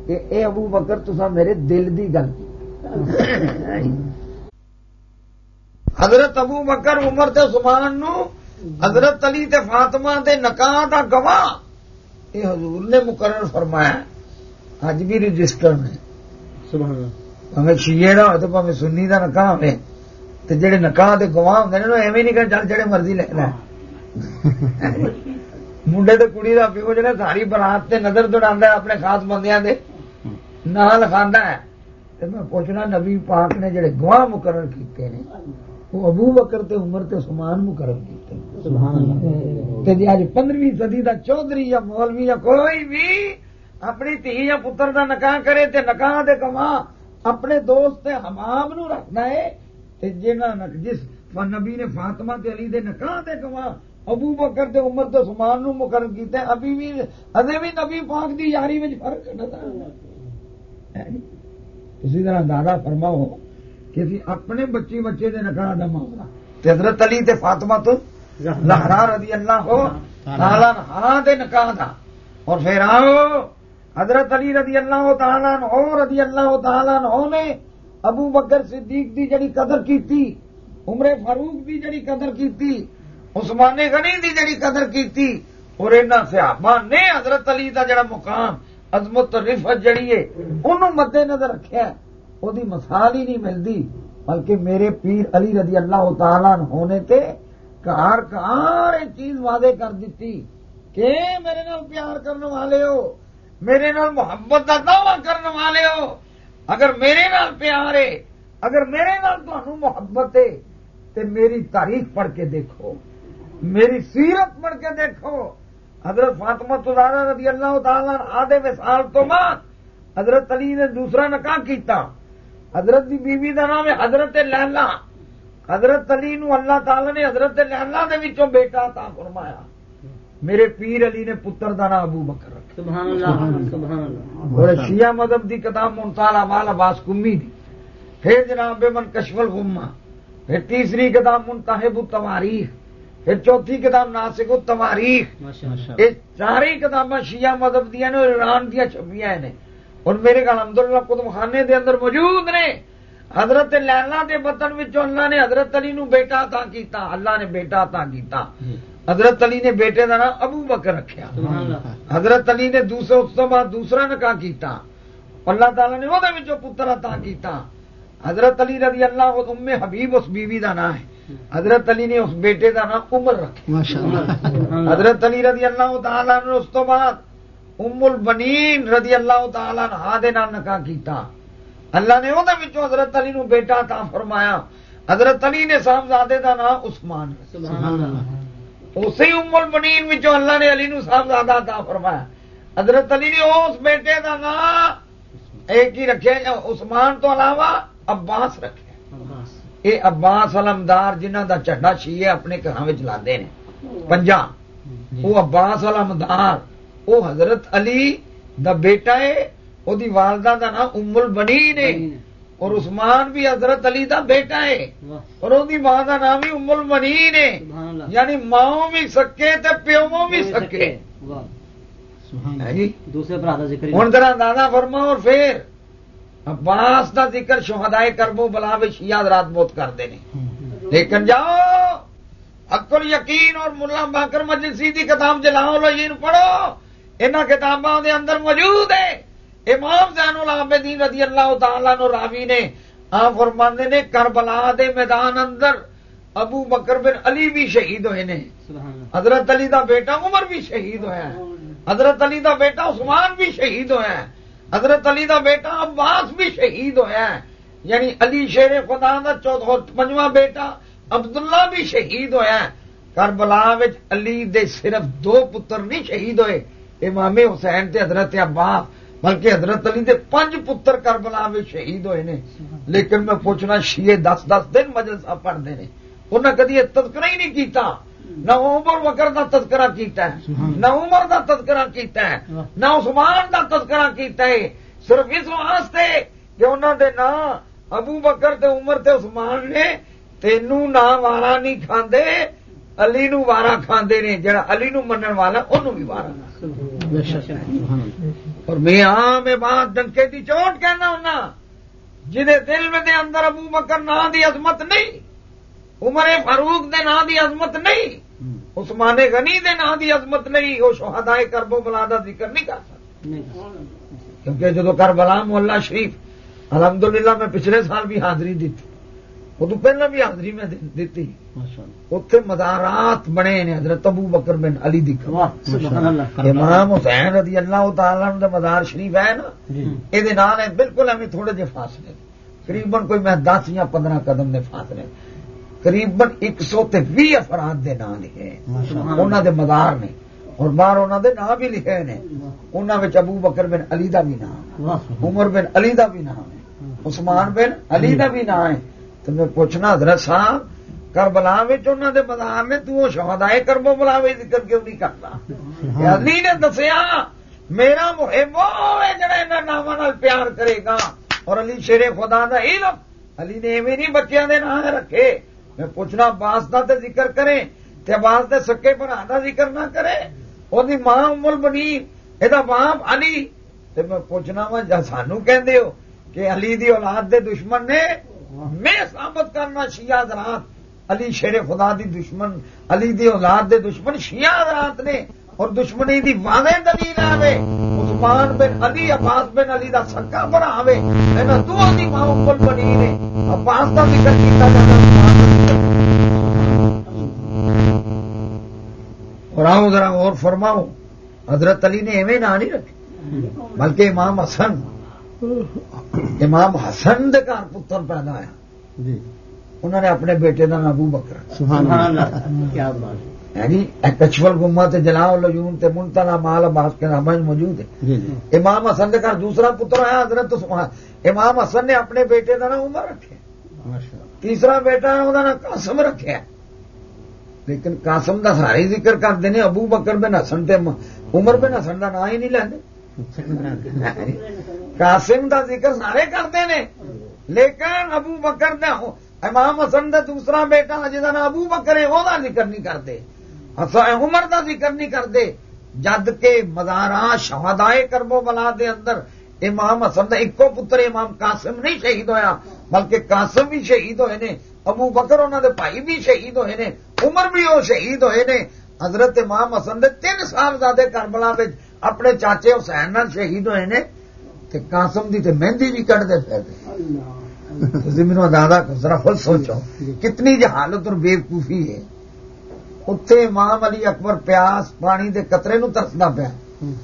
کہ اے ابو بکر تسا میرے دل دی گل کی۔ حضرت ابو بکر عمر تے سبحان نو حضرت علی تے فاطمہ دے نکاح دا گواہ یہ حضور نے مقرر فرمایا اج بھی رجسٹر میں۔ پہ شیے کا ہو تو پہ سنی کا نکاح ہوے تو جہے نکاح دے گواہ ہوتے ہیں ایویں نہیں کہ چل جڑے مرضی لے لیں منڈے تو کڑی کا پیو جڑا ساری برات تے نظر دوڑا اپنے خاص بندیاں دے۔ نال کھانا ہے۔ تو میں پوچھنا نبی پاک نے جڑے گواہ مقرر کیتے ہیں وہ ابو بکر تے عمر تے سمان مقرر کیتے ہیں۔ سبحان تے جی اج 15ویں صدی دا چوہدری یا مولوی یا کوئی بھی اپنی تھی یا پتر دا نکاح کرے تے نکاح دے کما اپنے دوست تے حمام نو رکھنا ہے۔ تے جنہاں جس نبی نے فاطمہ تے علی دے نکاح دے کما ابو بکر تے عمر تے سمان نو مقرر کیتے ابھی بھی ابھی بھی نبی پاک دی یاری وچ فرق نظر آ اسی طرح دادا فرماؤ کہ اسی اپنے بچی بچے دے نکڑا دا حضرت علی تے فاطمہ تو لہرا رضی اللہ ہو ہاں دے نکاح دا۔ اور پھر آؤ، حضرت علی رضی اللہ تعالیٰ ہو رضی اللہ تعالیٰ ہو نے ابو بکر صدیق دی جڑی قدر کیتی، عمر فاروق دی جڑی قدر کیتی، عثمان غنی دی جڑی قدر کیتی، اور انہاں صحابہ نے حضرت علی دا جڑا مقام عظمت رفت جڑی ہے، انہوں مد نظر رکھیا وہ مثال ہی نہیں ملتی، بلکہ میرے پیر علی رضی اللہ تعالیٰ ہونے تے کار کار ایک چیز واضح کر دیتی، کہ میرے نال پیار کرنے والے ہو، میرے نال محبت کا دعوی کرنے والے ہو۔ اگر میرے نال پیار ہے، اگر میرے نال تمہیں محبت ہے تو میری تاریخ پڑھ کے دیکھو، میری سیرت پڑھ کے دیکھو۔ حضرت فاطمہ تزارہ رضی اللہ تعالیٰ آدھے وسال تو بعد حضرت علی نے دوسرا نکاح کیتا۔ حضرت دی بیوی دا نام ہے حضرت لیلا حضرت علی نو اللہ تعالی نے حضرت لیلا دے وچوں بیٹا عطا فرمایا۔ میرے پیر علی نے پتر دا نام ابو بکر رکھا۔ سبحان اللہ سبحان اللہ۔ اور شیعہ مذہب دی کتاب منتال اعمال عباس کمی دی۔ پھر جناب من کشف الغمہ۔ پھر تیسری کتاب منتحب التواریخ۔ پھر چوتھی کتاب ناسک اللہ۔ یہ چارے کتاباں شیعہ مذہب دیا نے اور ایران دیا چھپیاں نے۔ اور میرے خیال الحمدللہ قدم خانے دے اندر موجود نے۔ حضرت لیلا دے وطن اللہ نے حضرت علی نو بیٹا عطا کیتا۔ اللہ نے بیٹا عطا کیتا۔ حضرت علی نے بیٹے دا نام ابو بکر رکھیا۔ اللہ۔ حضرت علی نے دوسرے اس تو بعد دوسرا نکاح کیتا۔ اللہ تعالی نے وہ پتر عطا کیتا۔ حضرت علی رضی اللہ ام حبیب اس بیوی دا نام ہے۔ حضرت علی نے اس بیٹے دا نام عمر رکھا. حضرت علی رضی اللہ تعالیٰ نے اس تو بعد ام البنین رضی اللہ تعالیٰ نے دے نال نکاح کیتا. اللہ نے وہ حضرت علی نو بیٹا عطا فرمایا. حضرت علی نے صاحبزادے دا نام عثمان رکھا۔ سبحان اللہ. اسی ام البنین وچوں اللہ نے علی نو صاحبزادہ عطا فرمایا. حضرت علی نے اس بیٹے دا نام ایک ہی رکھے عثمان تو علاوہ عباس رکھے. یہ عباس علمدار جنہ دا چڈا شیعہ اپنے گھر لاندے نے۔ پنجا وہ عباس علمدار وہ حضرت علی دا بیٹا ہے وہ دی والدہ دا نام ام البنین ہے اور عثمان بھی حضرت علی دا بیٹا ہے اور وہ دی ماں دا نام بھی ام البنین ہے سبحان اللہ۔ یعنی ماں بھی سکے تے پیو بھی سکے۔ ہے جی؟ دوسرے ہوں ذرا دادا فرما اور پھر۔ عباس دا ذکر شہدائے کربو بلا شیعہ رات بہت کرتے ہیں لیکن جاؤ اکل یقین اور ملا باکر مجلسی دی کتاب جلاؤ لو یہ پڑھو۔ ان کتاباں دے اندر موجود ہے۔ امام زین العابدین رضی اللہ تعالیٰ نو راوی نے آ فرماندے نے کربلا دے میدان اندر ابو بکر بن علی بھی شہید ہوئے نے۔ حضرت علی دا بیٹا عمر بھی شہید ہویا ہے حضرت علی دا بیٹا عثمان بھی شہید ہویا ہے حضرت علی دا بیٹا عباس بھی شہید ہویا ہے۔ یعنی علی شیر خدا دا چوتھا پنجواں بیٹا عبداللہ بھی شہید ہویا ہے۔ کربلا علی دے صرف دو پتر نہیں شہید ہوئے۔ امام حسین تے حضرت عباس، بلکہ حضرت علی دے پنج پتر کربلا شہید ہوئے نے۔ لیکن میں پوچھنا، شیعہ دس دس دن مجلسہ پڑھتے ہیں۔ انہیں کدی یہ تذکرہ ہی نہیں کیتا۔ نہ عمر بکر دا تذکرہ کیتا ہے نہ عمر دا تذکرہ کیتا ہے نہ عثمان دا تذکرہ کیتا ہے۔ صرف اس واسطے کہ انہوں دے نا ابو بکر تے عمر تے عثمان نے تینوں نہ وارا نہیں کھاندے علی نو وارا کھاندے نے جڑا علی نو منن والا انہوں بھی وارا اور میں عام بات ڈنکے دی چوٹ کہنا ہونا جہے دل میں دے اندر ابو بکر نا دی عظمت نہیں عمر فاروق دے نا دی عظمت نہیں عثمان غنی دے نا دی عظمت نہیں وہ شہدائے کربو بلا دا ذکر نہیں کر سکتا کیونکہ جدو کربلا محلہ شریف الحمدللہ میں پچھلے سال بھی حاضری دی تھی وہ تو پہلے بھی حاضری میں دیتی۔ اتنے مزارات بنے نے حضرت ابو بکر بن علی اللہ امام حسین رضی اللہ تعالی دا مزار شریف ہے نا؟ یہ ہے بالکل ایویں تھوڑے جے فاصلے۔ قریباً کوئی میں دس یا پندرہ قدم دے فاصلے۔ قریباً ایک سو بھی افراد دے نام لکھے انہوں دے مزار نے۔ اور باہر انہوں دے نام بھی لکھے نے۔ انہوں ابو بکر بن علی دا بھی نام عمر بن علی دا بھی نام ہے۔ عثمان بن علی دا بھی نام ہے۔ تو میں پوچھنا حضرت صاحب کربلا انہوں دے مزار نے تو شہدائے کربو بلا ذکر کیوں نہیں کرتا؟ علی نے دسیا میرا محب وہ جڑا ناماں نال پیار کرے گا۔ اور علی شیر خدا دا علم علی نے ایویں نہیں بچیاں دے نام رکھے۔ میں پوچھنا باس کا ذکر کریں، تے باس دے سکے بھرا دا ذکر نہ کرے اودی ماں امل بنی یہ باپ علی۔ تے میں پوچھنا وا، جا سانو کہندے ہو کہ علی دی اولاد دے دشمن نے میں ثابت کرنا شیعہ حضرات۔ علی شیر خدا دی دشمن، علی دی اولاد دے دشمن شیعہ حضرات نے۔ اور دشمنی دی واضح دلیل آوے عثمان بن علی عباس بن علی دا سکا بڑا آوے اینا دو دی ماں ام البنین نے عباس دا ذکر کیتا جاتا عثمان دا ذکر اور آؤ ذرا اور فرماؤ حضرت علی نے ایویں نہ نہیں رکھے بلکہ امام حسن امام حسن دے گھر پتر پیدا ہوا انہوں نے اپنے بیٹے کا نام ابو بکر سبحان اللہ کیا بات۔ یعنی کچھول گما تے جلا لجون تے منتنا مال عباس کے نام موجود ہے۔ امام حسن گھر دوسرا پتر آیا حضرت امام حسن نے اپنے بیٹے کا نام عمر رکھے۔ تیسرا بیٹا ہے نے قاسم رکھے۔ لیکن قاسم دا سارے ذکر کرتے ہیں ابو بکر بن حسن تے عمر بن حسن کا نام ہی نہیں لیندے۔ قاسم دا ذکر سارے کرتے ہیں۔ لیکن ابو بکر دا امام حسن دا دوسرا بیٹا جہاں ابو بکر ہے وہ ذکر نہیں کرتے۔ عمر دا ذکر نہیں کرتے جد کے مزارا شہدائے کربو بلا دے اندر امام حسن دا ایکو پتر امام قاسم نہیں شہید ہویا بلکہ قاسم بھی شہید ہوئے نے ابو بکر انہوں دے بھائی بھی شہید ہوئے نے عمر بھی وہ شہید ہوئے نے۔ حضرت امام حسن دے تین سال زیادہ کربلا اپنے چاچے حسین نال شہید ہوئے نے۔ تے قاسم دی تے مہندی بھی کٹ دے پھر۔ میرا دادا ذرا خود سوچو کتنی جہالت اور بےوقوفی ہے۔ اتے امام علی اکبر پیاس پانی دے قطرے نو ترسدا پیا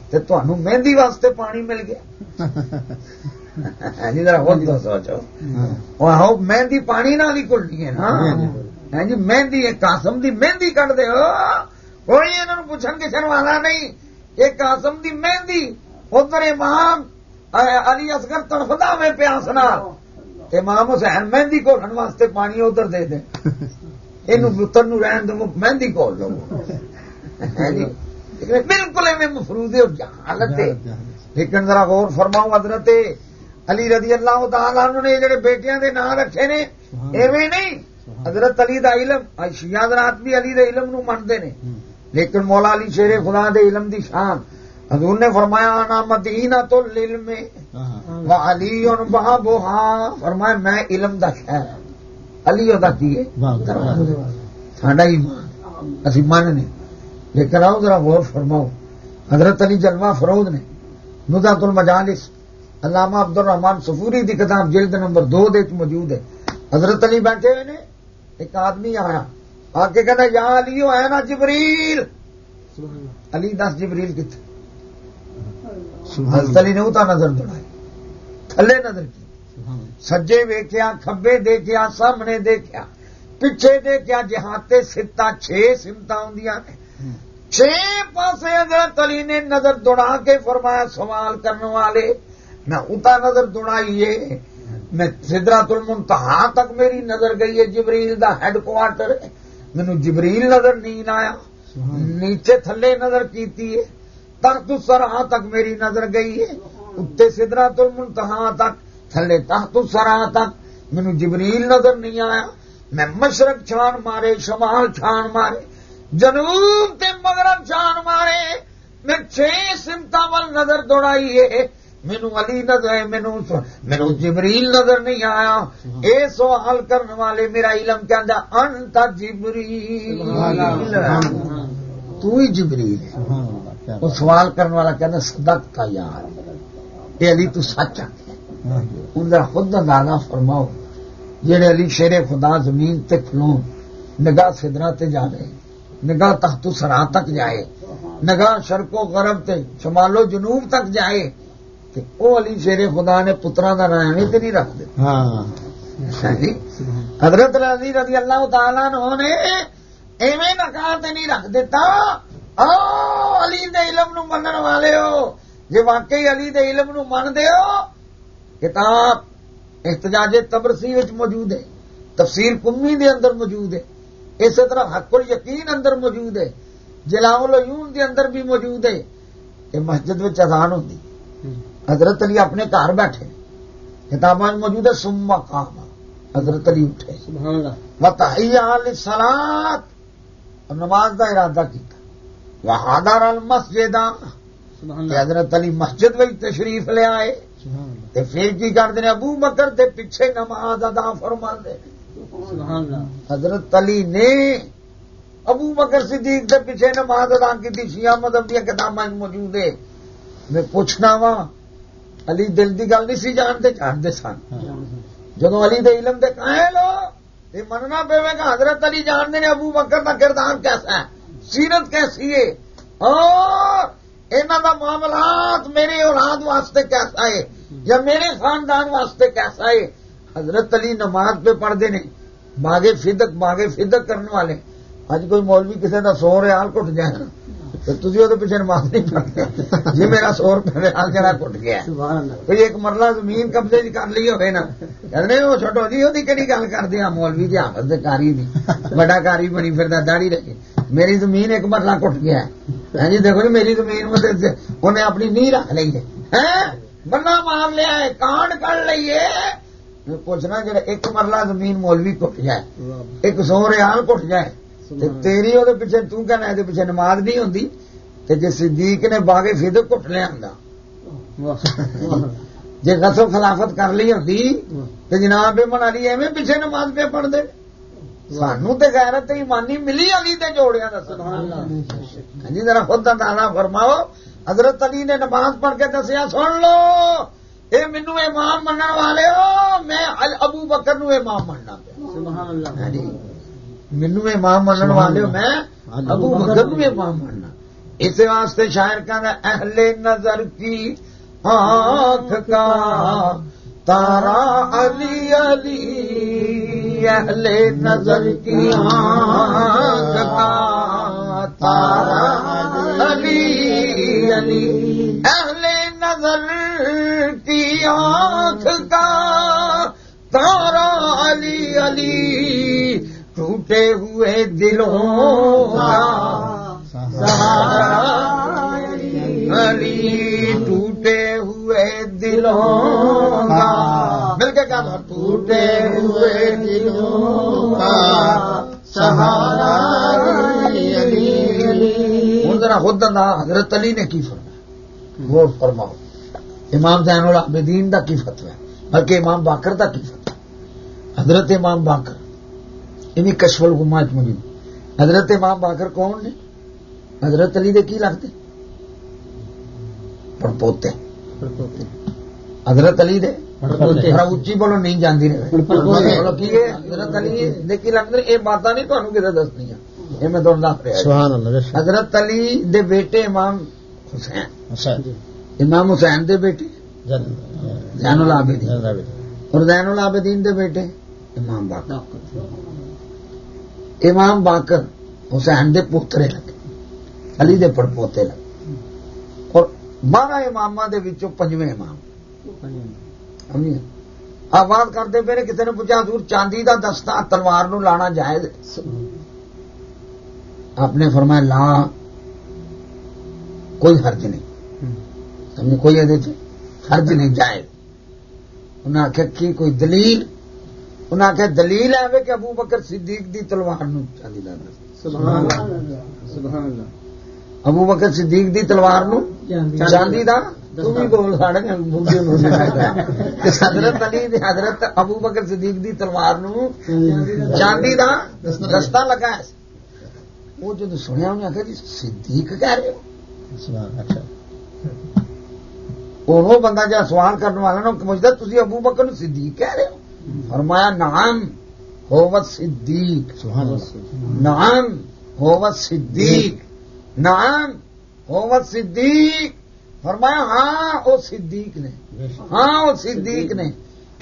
تے تانوں مہندی واسطے پانی مل گیا مہندی پانی مہندی ہے قاسم دی مہندی کٹ انہوں پوچھن کسن والا نہیں یہ قاسم دی مہندی ادھر امام علی اصغر تڑفدا میں پیاس نال امام حسین مہندی کھولن واسطے پانی ادھر دے دیں یہ پتر نو رہن دو مہندی کھول دو بالکل ایویں مفروض جہالت ہے لیکن ذرا غور فرماؤ حضرت علی رضی اللہ تعالی نے جڑے بیٹیاں دے نام رکھے نے ایویں نہیں حضرت علی دا علم شیعہ حضرات بھی علی دے علم نو منتے نے لیکن مولا علی شیر خدا دے علم دی شان حضور نے فرمایا آنا مدینہ تو علم و علی اور بہا فرمایا میں علم دا شہر علی ادا کیے ساڈا ایمان۔ اسی ماننے لیکن آؤ ذرا غور فرماؤ۔ حضرت علی جلوہ فروز نے۔ ندات المجالس۔ علامہ عبد الرحمان سفوری دی کتاب جلد نمبر دو دے موجود ہے۔ حضرت علی بیٹھے ہوئے نے۔ ایک آدمی آیا آ کے کہنا یا علی ہے نا جبریل۔ علی دس جبریل کتنے حضرت علی نے اتا نظر دوڑائی تھلے نظر کی۔ سجے ویکیا کبے دیکھا سامنے دیکھا پیچھے دیکھا جہاتے ستا چھ علی نے نظر دوڑا کے فرمایا سوال کرنے والے دوڑائیے میں سدرات المنتہا تک میری نظر گئی ہے جبریل دا ہیڈ کوارٹر مینو جبریل نظر نہیں آیا۔ نیچے تھلے نظر کیتی ہے۔ تخت سرا تک میری نظر گئی ہے۔ اتنے سدرات المنتہا تک تھلے تحت سرا تک مینو جبریل نظر نہیں آیا۔ میں مشرق چھان مارے شمال چھان مارے جنوب تے مغرب چھان مارے۔ میں چھ سمتا ول نظر دوڑائی ہے مینو علی نظر مینو مینو جبریل نظر نہیں آیا۔ اے سوال کرنے والے میرا علم کیا انت جبریل۔ تو ہی جبریل ہے۔ وہ سوال کرنے والا کہنا صدق کا یار۔ اے علی تو سچ آ۔ ان خود دادا فرماؤ جڑے علی شیر خدا زمین تے کھلو نگاہ سدرا تے جاوے نگاہ تحت سرا تک جائے نگاہ شرق و غرب تے شمال و جنوب تک جائے تے او علی شیر خدا نے پترا کا نام تے نہیں رکھ دے۔ ہاں۔ حضرت علی رضی اللہ تعالیٰ نے ایویں نکار تے نہیں رکھ دیتا۔ او علی دے علم نو منن والے ہو۔ جی واقعی علی دے علم نو من دے ہو کتاب احتجاج تبرسی موجود ہے تفسیر کمی دے اندر موجود ہے اسی طرح حق یقین اندر موجود ہے جلاؤ العیون دے اندر بھی موجود ہے یہ مسجد میں اذان ہوتی حضرت علی اپنے گھر بیٹھے کتاباں موجود ہے سما کام حضرت علی اٹھے۔ وتحیہ سلاد نماز کا ارادہ کیا المسجد۔ سبحان اللہ۔ حضرت علی مسجد میں تشریف لے آئے۔ تے پھر کی کرتے ہیں ابو بکر دے پیچھے نماز ادا فرما دے حضرت علی نے ابو بکر صدیق دے پیچھے نماز ادا کی تھی شیعہ مذہب دیا کتاباں موجود ہے۔ میں پوچھنا وا علی دل دی گل نہیں سی جانتے؟ جانتے سن۔ جدو علی دے علم دے کہے لو یہ مننا پے گا حضرت علی جانتے نے ابو بکر کا کردار کیسا ہے؟ سیرت کیسی ہے؟ اور انہوں کا معاملات میرے اولاد واسطے کیسا ہے یا میرے خاندان واسطے کیسا ہے؟ حضرت علی نماز پہ پڑھتے ہیں باغے فدق باغے فدق کرنے والے۔ اج کوئی مولوی کسی کا سو ریال کٹ جائے تو تھی وہ پیچھے نماز نہیں پڑھتے۔ جی میرا سو ریال جڑا کٹ گیا۔ کوئی ایک مرلہ زمین قبضے کر لی ہوئے نا۔ کہتے وہ چھوٹو جی وہ کہڑی گل کر دیا مولوی جی آپس دے کاری دی۔ بڑا کاری بنی پھر داڑی رہی میری زمین ایک مرلہ کٹ گیا۔ ہے جی دیکھو جی میری زمین انہیں اپنی نہیں رکھ لی ہے۔ ہیں؟ بندہ مار لیا ہے کانڈ کر لیے پوچھنا جڑا ایک مرلہ زمین مولوی کٹ جائے ایک سو ریال کٹ جائے۔ تیری وہ پیچھے تو کہنا ہے پیچھے نماز نہیں ہوتی تے جی صدیق نے باغے فید کٹ لیا ہوں جی غسل خلافت کر لی ہوتی تو جناب بنا لی ایویں پیچھے نماز پہ پڑھ دے سانو تے غیرت ایمانی ملی علی تے جوڑیا دا سبحان اللہ۔ ہاں جی ذرا خود اندازہ فرماؤ۔ حضرت علی نے نماز پڑھ کے دسیا سن لو اے مینو امام منن والے ہو میں ابو بکر نو امام مننا سبحان اللہ۔ مینو امام منن والے میں ابو بکر نو امام مننا اس واسطے شاعر کہنا اہل نظر کی آنکھ کا تارا علی علی اہل نظر کی آنکھ کا تارا علی علی اہل نظر کی آنکھ کا تارا علی علی ٹوٹے ہوئے دلوں کا سہارا علی ٹوٹے ہوئے دلوں کا مل کے کہا ٹوٹے ہوئے دلوں کا سہارا یعنی ذرا خود حضرت علی نے کی فرمایا؟ غور فرماؤ۔ امام زین العابدین دا کی فتوا ہے بلکہ امام باقر دا کی فتوا حضرت امام باقر انہیں کشف الغمات موجود حضرت امام باقر کون نے؟ حضرت علی دے کی لگتے؟ پڑپوتے حضرت علی دے؟ اچھی بولو نہیں جاندی رہے۔ حضرت علی دے کی لگتے؟ یہ باتاں نہیں تمہیں کسی دسنی یہ میں تمہیں دس رہا۔ حضرت علی دے بیٹے امام حسین۔ امام حسین دے بیٹے۔ زین العابدین۔ اور زین العابدین دے بیٹے امام باقر۔ امام باقر حسین دے پوترے لگے، علی دے پڑپوتے لگے۔ اور بارہ امام دے وچوں پنجویں امام۔ سمجھے؟ آواز کرتے پہ کسی نے پوچھا دور چاندی دا دستہ تلوار نو لانا جائز آپ نے فرمایا، لا، کوئی حرج نہیں۔ سمجھے کوئی یہ حرج نہیں، جائز۔ انہیں آخیا کی کوئی دلیل؟ انہیں آخیا دلیل ہے کہ ابو بکر صدیق دی تلوار چاندی اللہ۔ ابو بکر صدیق دی تلوار چاندی دا؟ بھی بول ساڑے حضرت علی حضرت ابو بکر صدیق دی تلوار چاندی دا دستہ لگا ہے۔ وہ جب سنیا انہیں آخیا جی صدیق کہہ رہے ہو۔ وہ بندہ جہاں سوال کرنے والا نا پوچھتا تھی ابو بکر صدیق کہہ رہے ہو؟ فرمایا نعم ہوت صدیق۔ نعم ہوت صدیق۔ نعم ہوت صدیق۔ فرمایا ہاں وہ صدیق نے۔ ہاں وہ صدیق نے۔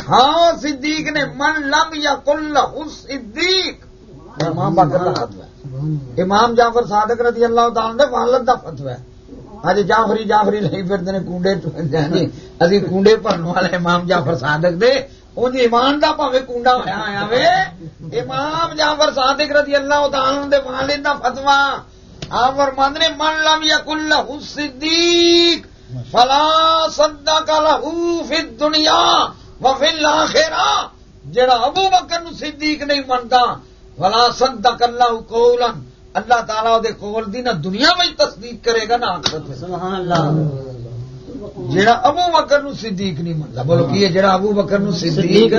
ہاں وہ صدیق نے۔ من لم یا کل صدیق۔ امام باقر کا فتوا امام جعفر صادق رضی اللہ تعالی نے والد کا فتوا ہے۔ اج جعفری جعفری نہیں پھرتے نے کونڈے یعنی ابھی کونڈے بھرن والے امام جعفر صادق دے۔ انج ایمان دا پاوے کونڈا ہویا آیا وے امام جعفر صادق رضی اللہ تعالی دے والد دا فتوا آپ فرماند نے من لم یکن لہ صدیق فلا صدق لہ فی الدنیا وفی الاخرہ جڑا ابو بکر نو صدیق نہیں منتا فلا صدق اللہ قولا اللہ تعالی دے قول دی نہ دنیا میں تصدیق کرے گا نہ آخرت سبحان اللہ جڑا ابو بکر نو صدیق نہیں منتا بولو کی جڑا ابو بکر نو صدیق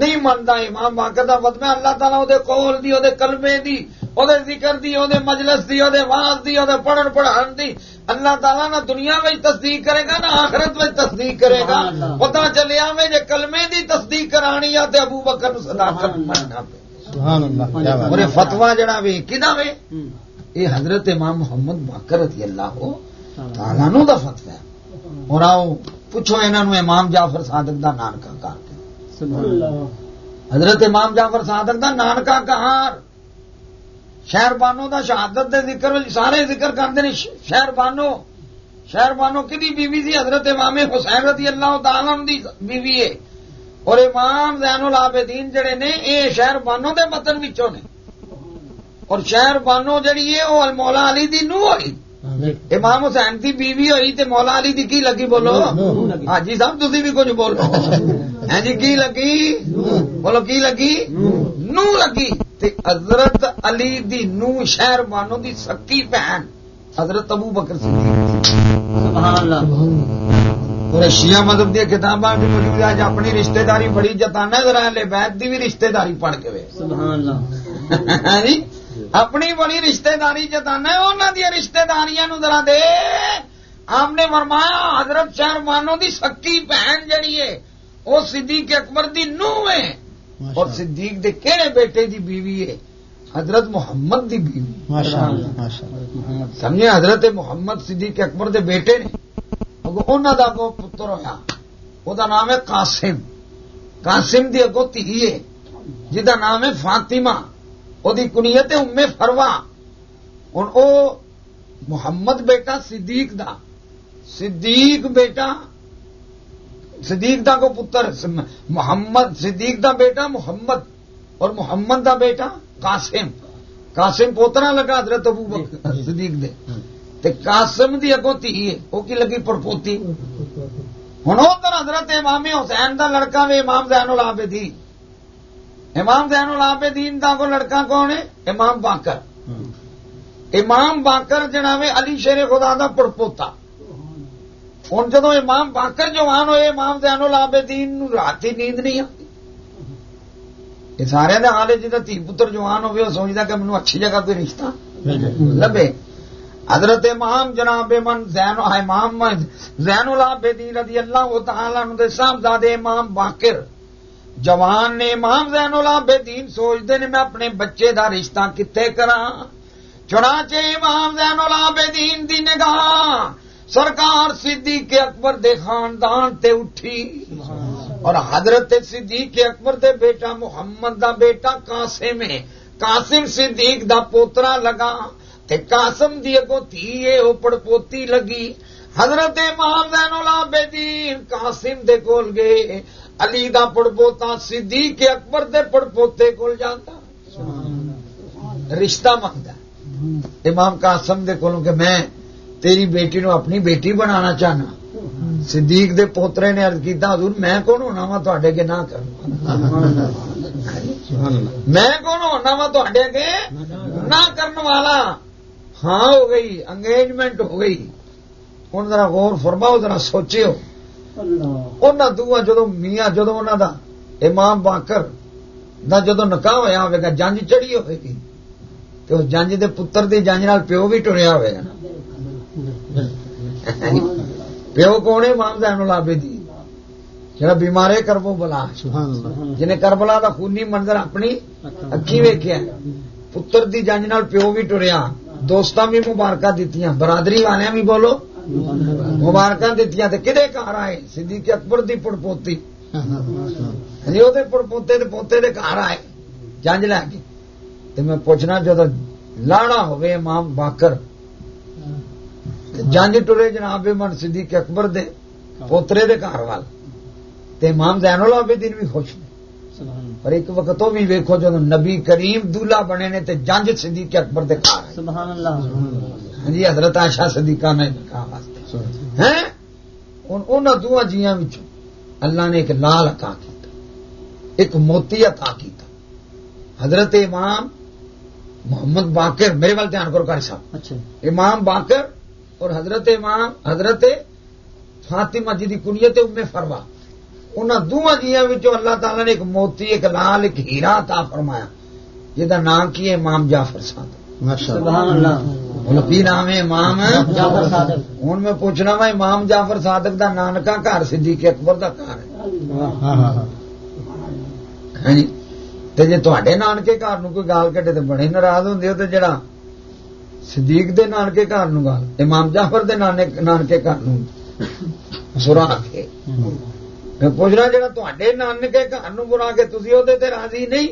نہیں منتا۔ امام باقر دا فتوی اللہ تعالی قول دی دے کلمے دی دے ذکر دی دے مجلس دی دے واز دی دے پڑھن پڑھان دی۔ اللہ تعالی نہ دنیا میں تصدیق کرے گا نہ آخرت میں تصدیق کرے گا۔ پتہ چلیا میں جے کلمے دی تصدیق کرانی ہے تے ابو بکر صداقت۔ مننا اور یہ فتوا جڑا وے کدا وے۔ یہ حضرت امام محمد باقر رضی اللہ ہو تعالیٰ نو دا فتوا ہے۔ اور آؤ پوچھو انہاں نو امام جعفر صادق دا نانکا اللہ حضرت امام جعفر صادق دا نانکا کہار شہر بانو دا شہادت دے ذکر سارے ذکر کرتے ہیں شہر بانو شہر بانو کدی بیوی سی حضرت امام حسین رضی اللہ تعالی دی بیوی ہے اور امام زین العابدین جڑے نے اے شہر بانو دے وچوں نے اور شہر بانو جڑی ہے وہ مولا علی دی نو ہوئی امام حسین دی بیوی ہوئی تے مولا علی دی کی لگی بولو؟ ہاں جی صاحب تسی بھی کچھ بولو۔ ہیں جی کی لگی؟ بولو کی لگی؟ نو۔ لگی۔ تے حضرت علی دی نو شہر بانو دی سکی بہن حضرت ابو بکر صدیق۔ سبحان اللہ۔ اور شیعہ مذہب دی کتاباں بھی موجود ہے اج اپنی رشتہ داری بڑی جتانا ذرا لے بیت دی بھی رشتہ داری پڑھ کے سبحان اللہ۔ ہاں جی؟ اپنی بڑی رشتہ داری جتانا انہوں دیا رشتہ داریاں ذرا دے۔ آپ نے فرمایا حضرت شہر مانو دی سکی بہن جڑی ہے وہ صدیق اکبر دی نو ہے۔ اور صدیق دے کہڑے بیٹے دی بیوی ہے حضرت محمد دی بیوی۔ سمجھے حضرت محمد صدیق اکبر دے بیٹے نے۔ انہوں دا اگوں پتر ہویا وہ نام ہے قاسم۔ قاسم دی اگوں تھی ہے جہاں نام ہے فاطمہ۔ وہ کنیت ہے ام فروا ہوں او محمد بیٹا صدیق دا صدیق بیٹا صدیق دا کو پتر محمد صدیق دا بیٹا محمد اور محمد دا بیٹا قاسم قاسم پوترا لگا حضرت ابو بکر صدیق دے تے قاسم دی اگوں تھی وہ کی لگی پڑپوتی ہوں ادھر حضرت امام حسین دا لڑکا وے امام زین العابدین امام زین العابدین دا کو لڑکا کون ہے امام باقر امام باقر جناب علی شیر خدا دا پڑپوتا ہوں جدو امام باقر جوان ہوئے، امام زین العابدین نو رات ہی نیند نہیں آتی۔ یہ سارے دے حال ہے جہاں دھی پتر جوان ہوئے، وہ سوچتا کہ مینو اچھی جگہ کوئی رشتہ لبے۔ حضرت امام جناب من زین، امام زین العابدین رضی اللہ تعالی عنہ دے صاحبزادے امام باقر جوان نے امام زین العابدین سوچتے نے میں اپنے بچے دا رشتہ کتے کراں؟ چنانچہ امام زین العابدین دی نگاہ سرکار صدیق اکبر دے خاندان تے اٹھی۔ اور حضرت صدیق اکبر دے بیٹا محمد دا بیٹا قاسم ہے۔ قاسم صدیق دا پوترا لگا تے قاسم دی اگو تھی او پڑپوتی لگی۔ حضرت امام زین العابدین قاسم دے کول گئے۔ علی دا پڑپوتا صدیق اکبر دے پڑپوتے کول جاتا رشتہ منگتا امام قاسم دے کولوں کہ میں تیری بیٹی نو اپنی بیٹی بنانا چاہنا۔ صدیق دے پوترے نے عرض کیتا، حضور میں کون ہونا وا تواڈے کے نہ کروں۔ میں کون ہونا وا تواڈے کے نہ کرنے والا۔ ہاں ہو گئی انگیجمنٹ ہو گئی۔ ہوں ذرا غور فرماؤ، ذرا سوچو انہوں دونوں جدو میاں جدو انہوں دا امام باکر دا جدو نکاح ہوا ہوئے گا جنج چڑھی ہوئے گی تو جنج دے پتر دی جنج نال پیو بھی ٹریا ہوئے گا پیو کون ہے امام زین العابدین جڑا بیمارے کربو بلا جنہیں کربلا دا خونی منظر اپنی اکھی ویکیا پتر دی جنج نال پیو بھی ٹریا دوستاں بھی مبارکاں دتیاں برادری والے بھی بولو مبارکاں دتیاں تے کدے گھر آئے صدیق اکبر دی پڑ پوتی جی وہ پڑ پوتے دے پوتے دے گھر آئے جنج لے کے تے میں پوچھنا جدو لاڑا ہوئے امام باکر جنج ٹرے جناب من صدیق اکبر دے پوترے دے گھر وال تے امام زین العابدین بھی خوش نے پر ایک وقت وہ بھی ویکھو جدو نبی کریم دلہا بنے نے تے جنج صدیق اکبر دے گھر۔ سبحان اللہ۔ ہاں جی حضرت عائشہ صدیقہ نے کہا واسطے ہیں ان انہاں جیاں وچوں اللہ نے ایک لال عطا کیتا ایک موتی عطا کیتا۔ حضرت امام محمد باقر میرے وال دھیان کرو کاری صاحب۔ اچھا۔ امام باقر اور حضرت امام حضرت فاطمہ جی دی کنیت ام فروا۔ انہاں دوواں جیاں اللہ تعالی نے ایک موتی ایک لال ایک ہیرا عطا فرمایا جہدا نام کی ہے؟ امام جعفر صادق۔ کی نام ہے؟ امام؟ ہوں میں پوچھنا وا امام جعفر صادق دا نانکا گھر صدیق اکبر دا گھر ہے۔ ہاں ہاں ہاں۔ جی۔ تے جے تواڈے نانکے گھر نو کوئی گال کڈے تے بڑے ناراض ہوندے ہو تے جڑا صدیق دے نانکے گھر نو گال امام جعفر دے نانکے گھر نو سرا کے میں پوچھنا جڑا تواڈے نانکے گھر نو برا کے تسی او تے راضی نہیں؟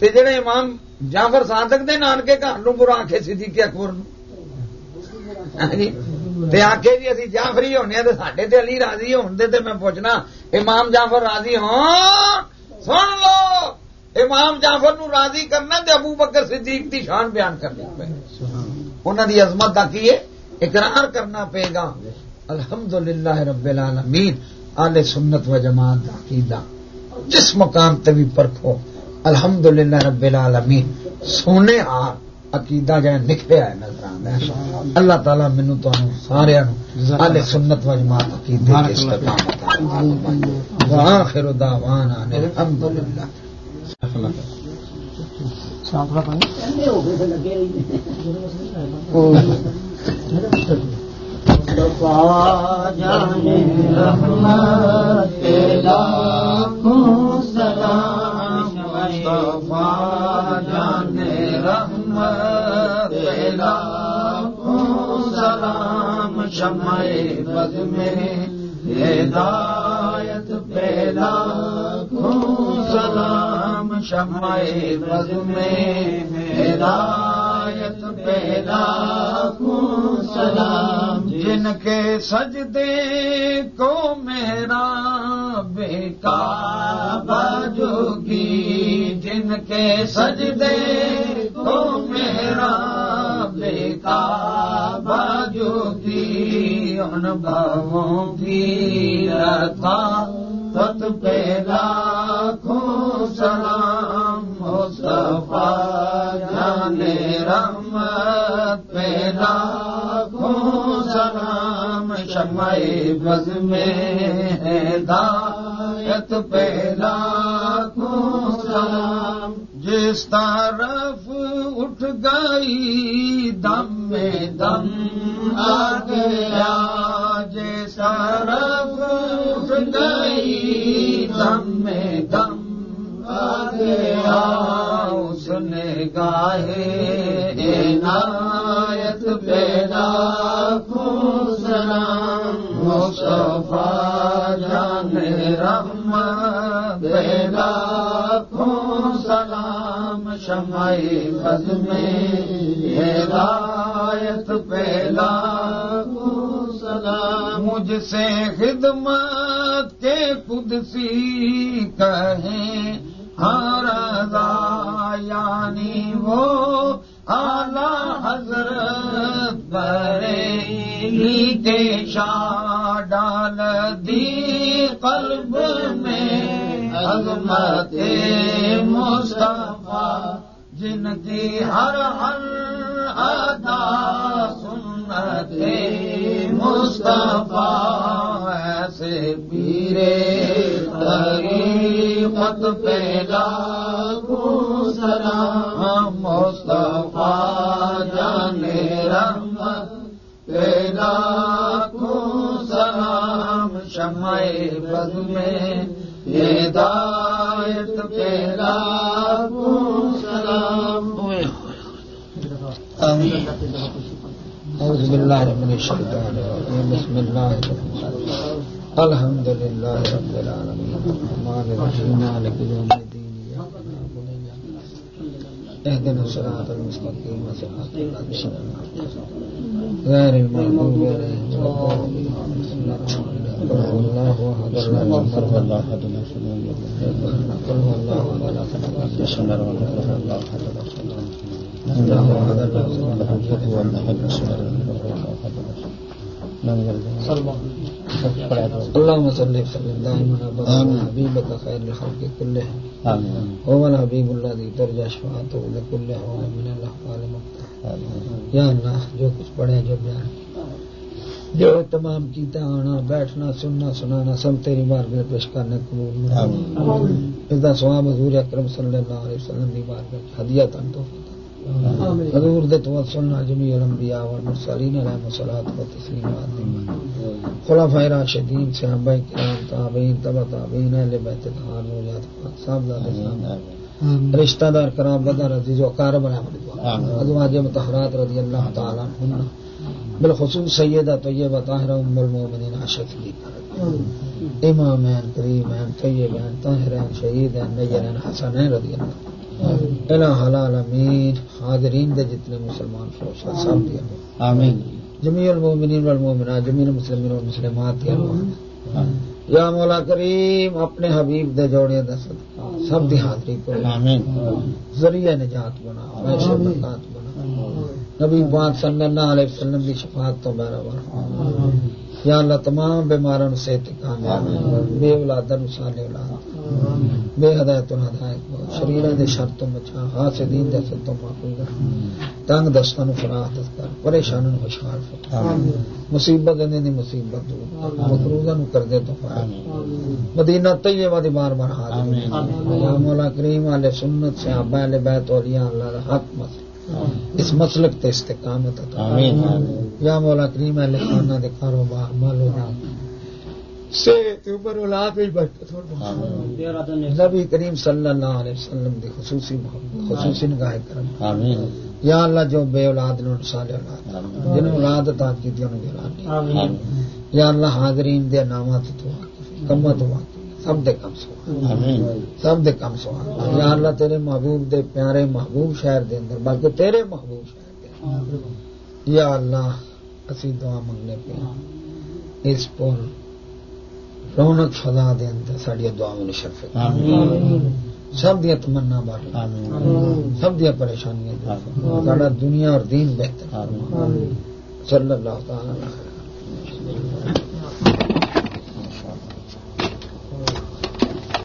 تے جڑے امام جعفر صادق دے نانکے گھر نو برا کے صدیق اکبر نو ہاں جی؟ تے آکھے جی اسی جعفری ہونے تے ساڈے تے علی راضی ہون دے تے میں پوچھنا، امام جعفر راضی ہون سن لو! امام جعفر نو راضی کرنا تے ابو بکر صدیق دی شان بیان کرنی پے۔ انہاں دی عظمت دا کی اقرار کرنا پے گا۔ الحمدللہ رب العالمین۔ آل سنت و جماعت عقیدہ جس مقام تے بھی پرکھو الحمدللہ رب العالمین سونے ہار عقیدہ جہاں نکھریا ہے نظر ہے اللہ تعالی مینو تانوں سارے آل سنت و جماعت عقیدے کی استقامت وآخر دعوانا ان الحمدللہ۔ صاف رکھا بد میں ہدایت پہ لاکھوں سلام شمع بد میں ہدایت پہ لاکھوں سلام۔ جن کے سجدے کو میرا بیکار جوگی جن کے سجدے کو میرا بیکار جوگی ان بھووں کی رکھا پت پہ لاکھوں سلام۔ مصطفیٰ جانے رحمت پہ لاکھوں سلام شمع بز میں ہدایت پہ لاکھوں سلام جس طرف اٹھ گئی دم میں دم آ گیا جس طرف اٹھ گئی دم میں دم آ گیا عنایت پیدا سلام مصطفیٰ جانے رحمت پیدا سلام۔ شمع بد میں ہدایت پیدا سلام۔ مجھ سے خدمت کے قدسی کہیں ہر یعنی وہ اعلی حضرت بریلی کے شاہ ڈال دی قلب میں عظمت مصطفیٰ، جن کی ہر ہر ادا بسم الرحمن الحمد للہ رب العالمين. الرحمن الرحيم مالك يوم نستعين اهدنا الصراط المستقيم صراط الذين أنعمت عليهم غير المغضوب عليهم ولا الضالين قل هو الله أحد الله الصمد الله أحد لا شريك له قل هو الله أحد لا شريك له بسم الله الرحمن الرحيم. الله أحد لا شريك له الله أحد لا شريك له الحكم والأحد بسم الله اللهم صل وسلم دائما على حبيبك خير الخلق آمين. هو الحبيب الذي ترجى شفاعته لكل هو من الاحوال یا اللہ جو کچھ پڑھے جو بیان جو تمام کیتا آنا بیٹھنا سننا سنانا سب تیری بار میں پیش کرنے قبول اس دا سواب حضور اکرم صلی اللہ علیہ وسلم دی بار میں ہدیہ تن تو حضور دے تو سننا الانبیاء والمرسلین علیہ الصلوۃ والتسلیم خلفاء راشدین صحابہ کرام تابعین تبع تابعین اہل بیت نوجات صاحب رشتہ دار کرام بدر عزیز و علیہ آمین. ازواج مطہرات رضی اللہ تعالی عنہ. بالخصوص سیدہ طیبہ طاہرہ ام المومنین عائشہ صدیقہ امامین کریمین طیبین طاہرین شہیدین نیرین حسنین رضی اللہ الہ حلال امین حاضرین دے جتنے مسلمان فوشا سب دیا آمين جمیع المومنین والمومنات جمیع المسلمین والمسلمات دیا یا مولا کریم اپنے حبیب دے جوڑے دا صدقہ سب دی حاضری کو ذریعہ نجات بنا عیش برکات بنا۔ نبی پاک صلی اللہ علیہ وسلم دی شفاعت تو برابر یا اللہ تمام بیماروں سے بے اولادہ نو صالح اولاد بے ہدایت ہدایت شریرہ دے شر تو بچا حاسدین دے سد تو محفوظ رکھ تنگ دستاں نو فراخ کر پریشانوں نو خوشحال آمين مصیبت دے دی مصیبت دور۔ کر مقروضہ کر دے تو آمين مدینہ طیبہ دی بار بار حاضر۔ آمین. یا مولا کریم اہل سنت سے آبا اہل بیت اولیاء اللہ دا حق مسلک اس مسلک تے استقامت عطا آمين یا مولا کریم اہل خانہ دے کاروبار مالو نام صحت عمر اولاد وچ برکت آمين نبی کریم صلی اللہ علیہ وسلم دی خصوصی محبت خصوصی نگاہ کرم. آمين یا اللہ جو بے اولاد نو صالح اولاد جن اولاد عطا کی دی انہوں دی. اولاد آمين یا اللہ حاضرین دے نامات تو کم تو سب دے کم سو۔ آمين سب دے کم سوال یا اللہ تیرے محبوب دے پیارے محبوب شہر دے اندر بلکہ تیرے محبوب شہر دے اندر۔ یا اللہ اسی دعا منگنے پہ اس پر رونق فضا دے اندر ساری دعا میں شرف سب دیا تمنا بار سب دیا پریشانیاں۔ ساڈا دنیا اور دین بہتر۔ صلی اللہ تعالی